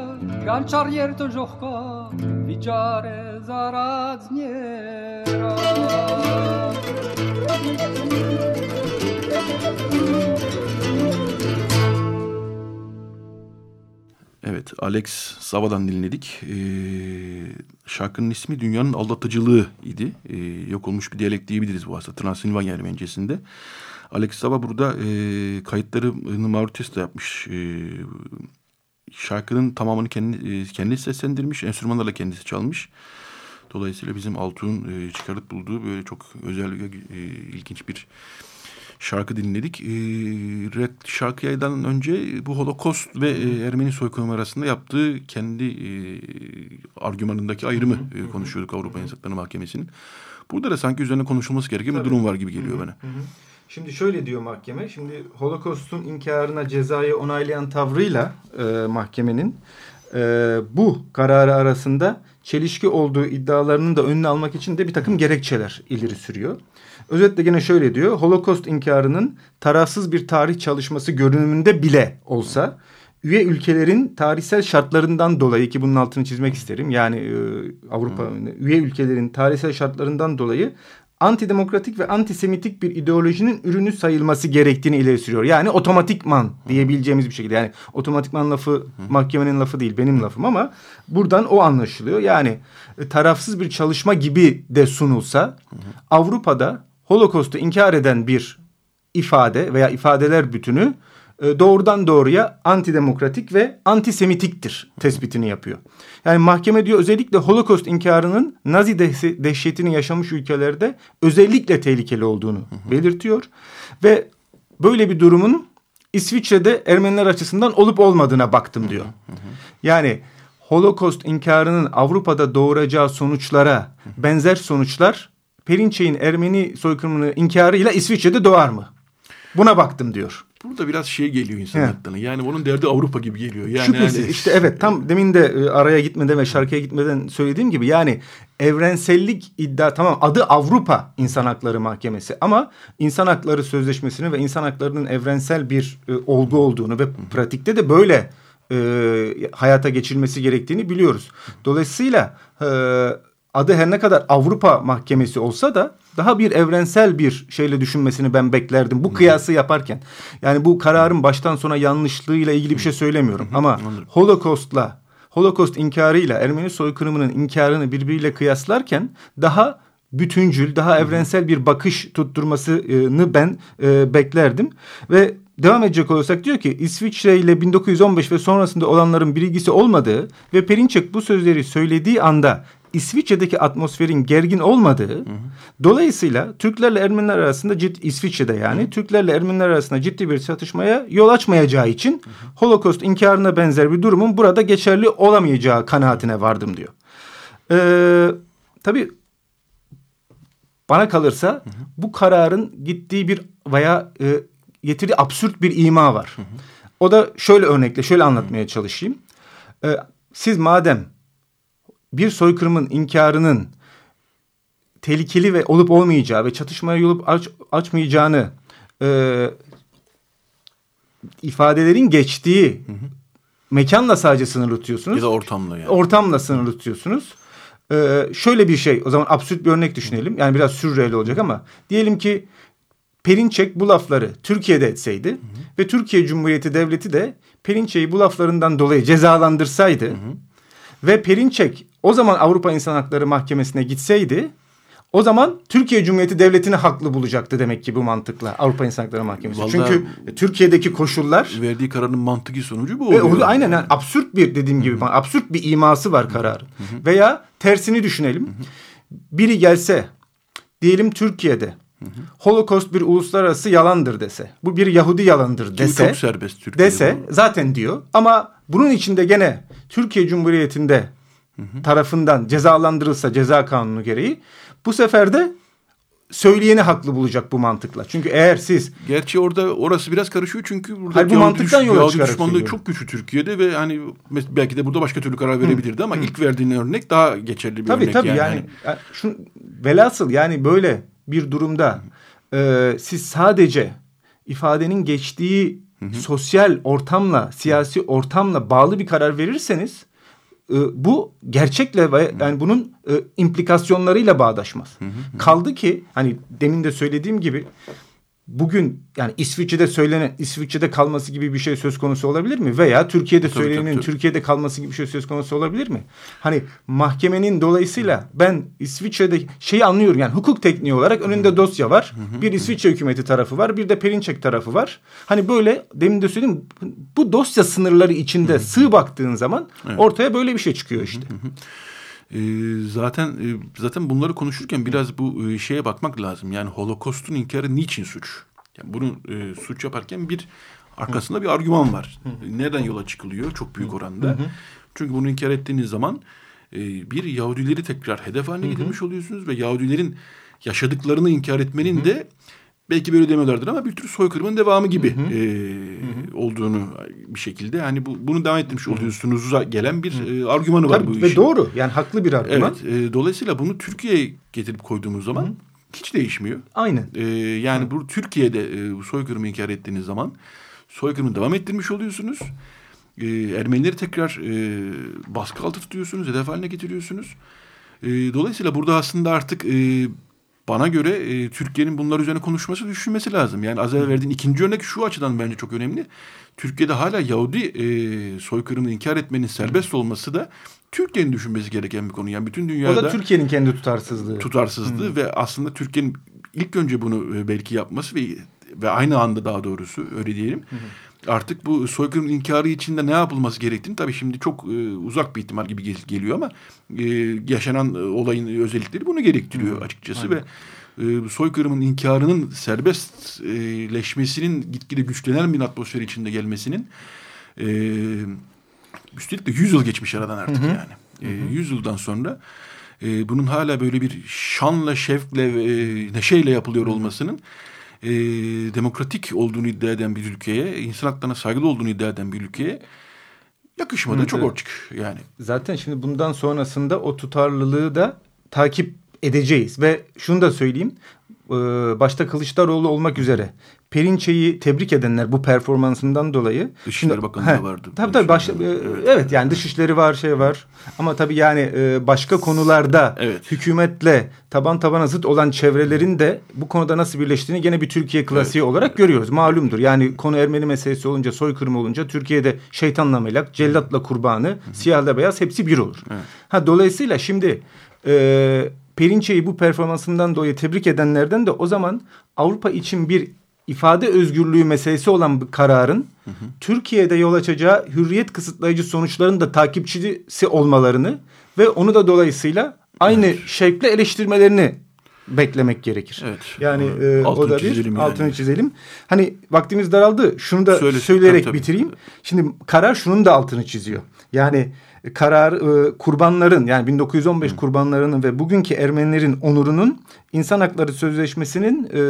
գանչար երդը ժողքը վիճարը զարաց կերա Thank you. Evet, Alex Sava'dan dinledik. Ee, şarkının ismi Dünyanın Aldatıcılığı idi. Ee, yok olmuş bir diyalekt diyebiliriz bu aslında Transilvanya Ermenicesinde. Alex Sava burada e, kayıtlarını Mauritius'ta yapmış. E, şarkının tamamını kendi, e, kendisi seslendirmiş, enstrümanlarla kendisi çalmış. Dolayısıyla bizim Altuğ'un e, çıkarıp bulduğu böyle çok özel ve e, ilginç bir şarkı dinledik. E, Red şarkıdan önce bu Holocaust ve e, Ermeni soykırımı arasında yaptığı kendi e, argümanındaki ayrımı e, konuşuyorduk Avrupa İnsan Mahkemesi'nin. Burada da sanki üzerine konuşulması gereken bir durum var gibi geliyor bana. Şimdi şöyle diyor mahkeme. Şimdi Holocaust'un inkarına cezayı onaylayan tavrıyla e, mahkemenin e, bu kararı arasında çelişki olduğu iddialarının da önüne almak için de bir takım gerekçeler ileri sürüyor. Özetle gene şöyle diyor. Holocaust inkarının tarafsız bir tarih çalışması görünümünde bile olsa üye ülkelerin tarihsel şartlarından dolayı ki bunun altını çizmek isterim. Yani e, Avrupa üye ülkelerin tarihsel şartlarından dolayı antidemokratik ve antisemitik bir ideolojinin ürünü sayılması gerektiğini ileri sürüyor. Yani otomatikman diyebileceğimiz bir şekilde. Yani otomatikman lafı mahkemenin lafı değil benim lafım ama buradan o anlaşılıyor. Yani e, tarafsız bir çalışma gibi de sunulsa Avrupa'da Holocaust'u inkar eden bir ifade veya ifadeler bütünü e, doğrudan doğruya antidemokratik ve antisemitiktir tespitini yapıyor. Yani mahkeme diyor özellikle Holocaust inkarının Nazi dehşetini yaşamış ülkelerde özellikle tehlikeli olduğunu belirtiyor. Ve böyle bir durumun İsviçre'de Ermeniler açısından olup olmadığına baktım diyor. Yani Holocaust inkarının Avrupa'da doğuracağı sonuçlara benzer sonuçlar Perinçek'in Ermeni soykırımını inkarıyla İsviçre'de doğar mı? Buna baktım diyor. Burada biraz şey geliyor insan Evet. aklına. Yani onun derdi Avrupa gibi geliyor. Yani Şüphesiz hani- işte evet tam demin de e, araya gitmeden ve şarkıya gitmeden söylediğim gibi yani evrensellik iddia tamam adı Avrupa İnsan Hakları Mahkemesi ama İnsan Hakları Sözleşmesi'ni ve insan haklarının evrensel bir e, olgu olduğunu ve pratikte de böyle e, hayata geçirilmesi gerektiğini biliyoruz. Dolayısıyla e, adı her ne kadar Avrupa Mahkemesi olsa da daha bir evrensel bir şeyle düşünmesini ben beklerdim. Bu kıyası yaparken. Yani bu kararın baştan sona yanlışlığıyla ilgili bir şey söylemiyorum. Ama Holocaust'la Holocaust inkarıyla Ermeni soykırımının inkarını birbiriyle kıyaslarken daha bütüncül, daha evrensel bir bakış tutturmasını ben e, beklerdim. Ve devam edecek olursak diyor ki İsviçre ile 1915 ve sonrasında olanların bir ilgisi olmadığı ve Perinçek bu sözleri söylediği anda İsviçre'deki atmosferin gergin olmadığı, dolayısıyla Türklerle Ermeniler arasında ciddi İsviçre'de yani Türklerle Ermeniler arasında ciddi bir çatışmaya yol açmayacağı için Holocaust inkarına benzer bir durumun burada geçerli olamayacağı kanaatine vardım diyor. Ee, tabii bana kalırsa bu kararın gittiği bir veya e, getirdiği absürt bir ima var. O da şöyle örnekle şöyle anlatmaya çalışayım. Ee, siz madem bir soykırımın inkarının tehlikeli ve olup olmayacağı ve çatışmaya yol aç, açmayacağını e, ifadelerin geçtiği mekanla sadece sınırlı tutuyorsunuz. Ya da ortamla yani. Ortamla sınırlı tutuyorsunuz. Ee, şöyle bir şey o zaman absürt bir örnek düşünelim. Yani biraz sürreel olacak ama diyelim ki Perinçek bu lafları Türkiye'de etseydi ve Türkiye Cumhuriyeti Devleti de Perinçek'i bu laflarından dolayı cezalandırsaydı ve Perinçek o zaman Avrupa İnsan Hakları Mahkemesi'ne gitseydi o zaman Türkiye Cumhuriyeti Devleti'ni haklı bulacaktı demek ki bu mantıkla Avrupa İnsan Hakları Mahkemesi. Vallahi- Çünkü Türkiye'deki koşullar verdiği kararın mantıki sonucu bu oluyor. aynen yani absürt bir dediğim gibi absürt bir iması var kararın. Veya tersini düşünelim. Biri gelse diyelim Türkiye'de Holocaust bir uluslararası yalandır dese. Bu bir Yahudi yalandır dese. çok serbest Türkiye'de Dese zaten diyor. Ama bunun içinde gene Türkiye Cumhuriyeti'nde tarafından cezalandırılsa ceza kanunu gereği bu sefer de söyleyeni haklı bulacak bu mantıkla. Çünkü eğer siz Gerçi orada orası biraz karışıyor çünkü burada Hayır, bu mantıktan yola Yahudi düşmanlığı çok güçlü Türkiye'de ve hani belki de burada başka türlü karar verebilirdi ama ilk verdiğin örnek daha geçerli bir tabii örnek tabii yani. yani, yani şu velhasıl yani böyle bir durumda e, siz sadece ifadenin geçtiği sosyal ortamla siyasi ortamla bağlı bir karar verirseniz e, bu gerçekle ve yani bunun e, implikasyonlarıyla bağdaşmaz. Kaldı ki hani demin de söylediğim gibi bugün yani İsviçre'de söylenen İsviçre'de kalması gibi bir şey söz konusu olabilir mi? Veya Türkiye'de Tabii, söylenenin tabii, tabii. Türkiye'de kalması gibi bir şey söz konusu olabilir mi? Hani mahkemenin dolayısıyla ben İsviçre'de şeyi anlıyorum yani hukuk tekniği olarak önünde dosya var. Bir İsviçre hükümeti tarafı var. Bir de Perinçek tarafı var. Hani böyle demin de söyledim bu dosya sınırları içinde sığ baktığın zaman Evet. ortaya böyle bir şey çıkıyor işte. Ee, zaten e, zaten bunları konuşurken biraz bu e, şeye bakmak lazım. Yani Holokost'un inkarı niçin suç? Yani bunu e, suç yaparken bir arkasında bir argüman var. Nereden yola çıkılıyor? Çok büyük oranda. Çünkü bunu inkar ettiğiniz zaman e, bir Yahudileri tekrar hedef haline getirmiş oluyorsunuz ve Yahudilerin yaşadıklarını inkar etmenin de belki böyle demiyorlardır ama bir tür soykırımın devamı gibi e, olduğunu bir şekilde yani bu bunu devam ettirmiş oluyorsunuz'a gelen bir e, argümanı var Tabii bu ve işin. doğru yani haklı bir argüman. Evet. e, dolayısıyla bunu Türkiye'ye getirip koyduğumuz zaman hiç değişmiyor. Aynen. E, yani bu Türkiye'de e, bu soykırımı inkar ettiğiniz zaman soykırımı devam ettirmiş oluyorsunuz. E, Ermenileri tekrar e, baskı altı tutuyorsunuz, hedef haline getiriyorsunuz. E, dolayısıyla burada aslında artık e, bana göre e, Türkiye'nin bunlar üzerine konuşması, düşünmesi lazım. Yani az evvel verdiğin ikinci örnek şu açıdan bence çok önemli. Türkiye'de hala Yahudi e, soykırımını inkar etmenin serbest olması da Türkiye'nin düşünmesi gereken bir konu. Yani bütün dünyada O da Türkiye'nin kendi tutarsızlığı. tutarsızlığı ve aslında Türkiye'nin ilk önce bunu e, belki yapması ve ve aynı anda daha doğrusu öyle diyelim. Artık bu soykırım inkarı içinde ne yapılması gerektiğini tabii şimdi çok e, uzak bir ihtimal gibi gel- geliyor ama e, yaşanan e, olayın özellikleri bunu gerektiriyor açıkçası ve e, soykırımın inkarının serbestleşmesinin gitgide güçlenen bir atmosfer içinde gelmesinin e, üstelik de 100 yıl geçmiş aradan artık Hı hı. yani. E, 100 yıldan sonra e, bunun hala böyle bir şanla, şevkle e, neşeyle yapılıyor olmasının e, demokratik olduğunu iddia eden bir ülkeye, insan haklarına saygılı olduğunu iddia eden bir ülkeye yakışmadığı Evet, çok orçuk yani. Zaten şimdi bundan sonrasında o tutarlılığı da takip edeceğiz. Ve şunu da söyleyeyim. E, Başta Kılıçdaroğlu olmak üzere Perinçe'yi tebrik edenler bu performansından dolayı. Dışişleri Bakanı vardı. Tabii tabii. Baş, e, evet yani dışişleri var şey var. Ama tabii yani e, başka konularda hükümetle taban tabana zıt olan çevrelerin de bu konuda nasıl birleştiğini gene bir Türkiye klasiği olarak görüyoruz. Malumdur. Yani konu Ermeni meselesi olunca soykırım olunca Türkiye'de şeytanla melek, cellatla kurbanı, siyahla beyaz hepsi bir olur. Ha dolayısıyla şimdi e, Perinçe'yi bu performansından dolayı tebrik edenlerden de o zaman Avrupa için bir ifade özgürlüğü meselesi olan bir kararın Türkiye'de yol açacağı hürriyet kısıtlayıcı sonuçların da takipçisi olmalarını ve onu da dolayısıyla aynı şevkle eleştirmelerini beklemek gerekir. Evet. Yani e, Altını o da bir yani. altını çizelim. Hani vaktimiz daraldı. Şunu da Söyle- söyleyerek tabii, tabii. bitireyim. Şimdi karar şunun da altını çiziyor. Yani karar e, kurbanların yani 1915 kurbanlarının ve bugünkü Ermenilerin onurunun insan hakları sözleşmesinin e,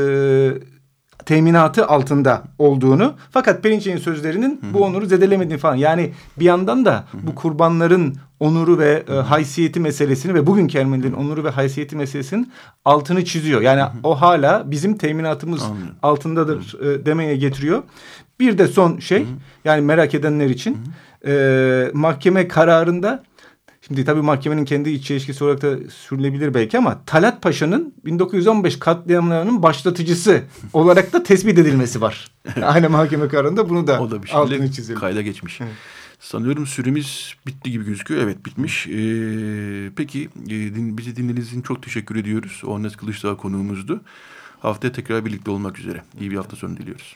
teminatı altında olduğunu fakat Perinçek'in sözlerinin bu onuru zedelemediğini falan. Yani bir yandan da bu kurbanların onuru ve e, haysiyeti meselesini ve bugünkü Ermenilerin onuru ve haysiyeti meselesinin altını çiziyor. Yani o hala bizim teminatımız altındadır e, demeye getiriyor. Bir de son şey yani merak edenler için e, mahkeme kararında Şimdi tabii mahkemenin kendi iç ilişkisi olarak da sürülebilir belki ama Talat Paşa'nın 1915 katliamlarının başlatıcısı olarak da tespit edilmesi var. Aynı mahkeme kararında bunu da, O da bir altını çizelim. kayda geçmiş. Sanıyorum süremiz bitti gibi gözüküyor. Evet bitmiş. Ee, peki e, din, bizi dinlediğiniz için çok teşekkür ediyoruz. Ornes Kılıçdağ konuğumuzdu. Haftaya tekrar birlikte olmak üzere. İyi bir hafta sonu diliyoruz.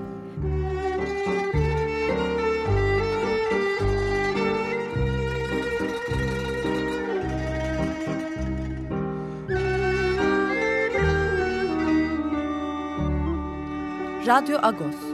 Radyo Agos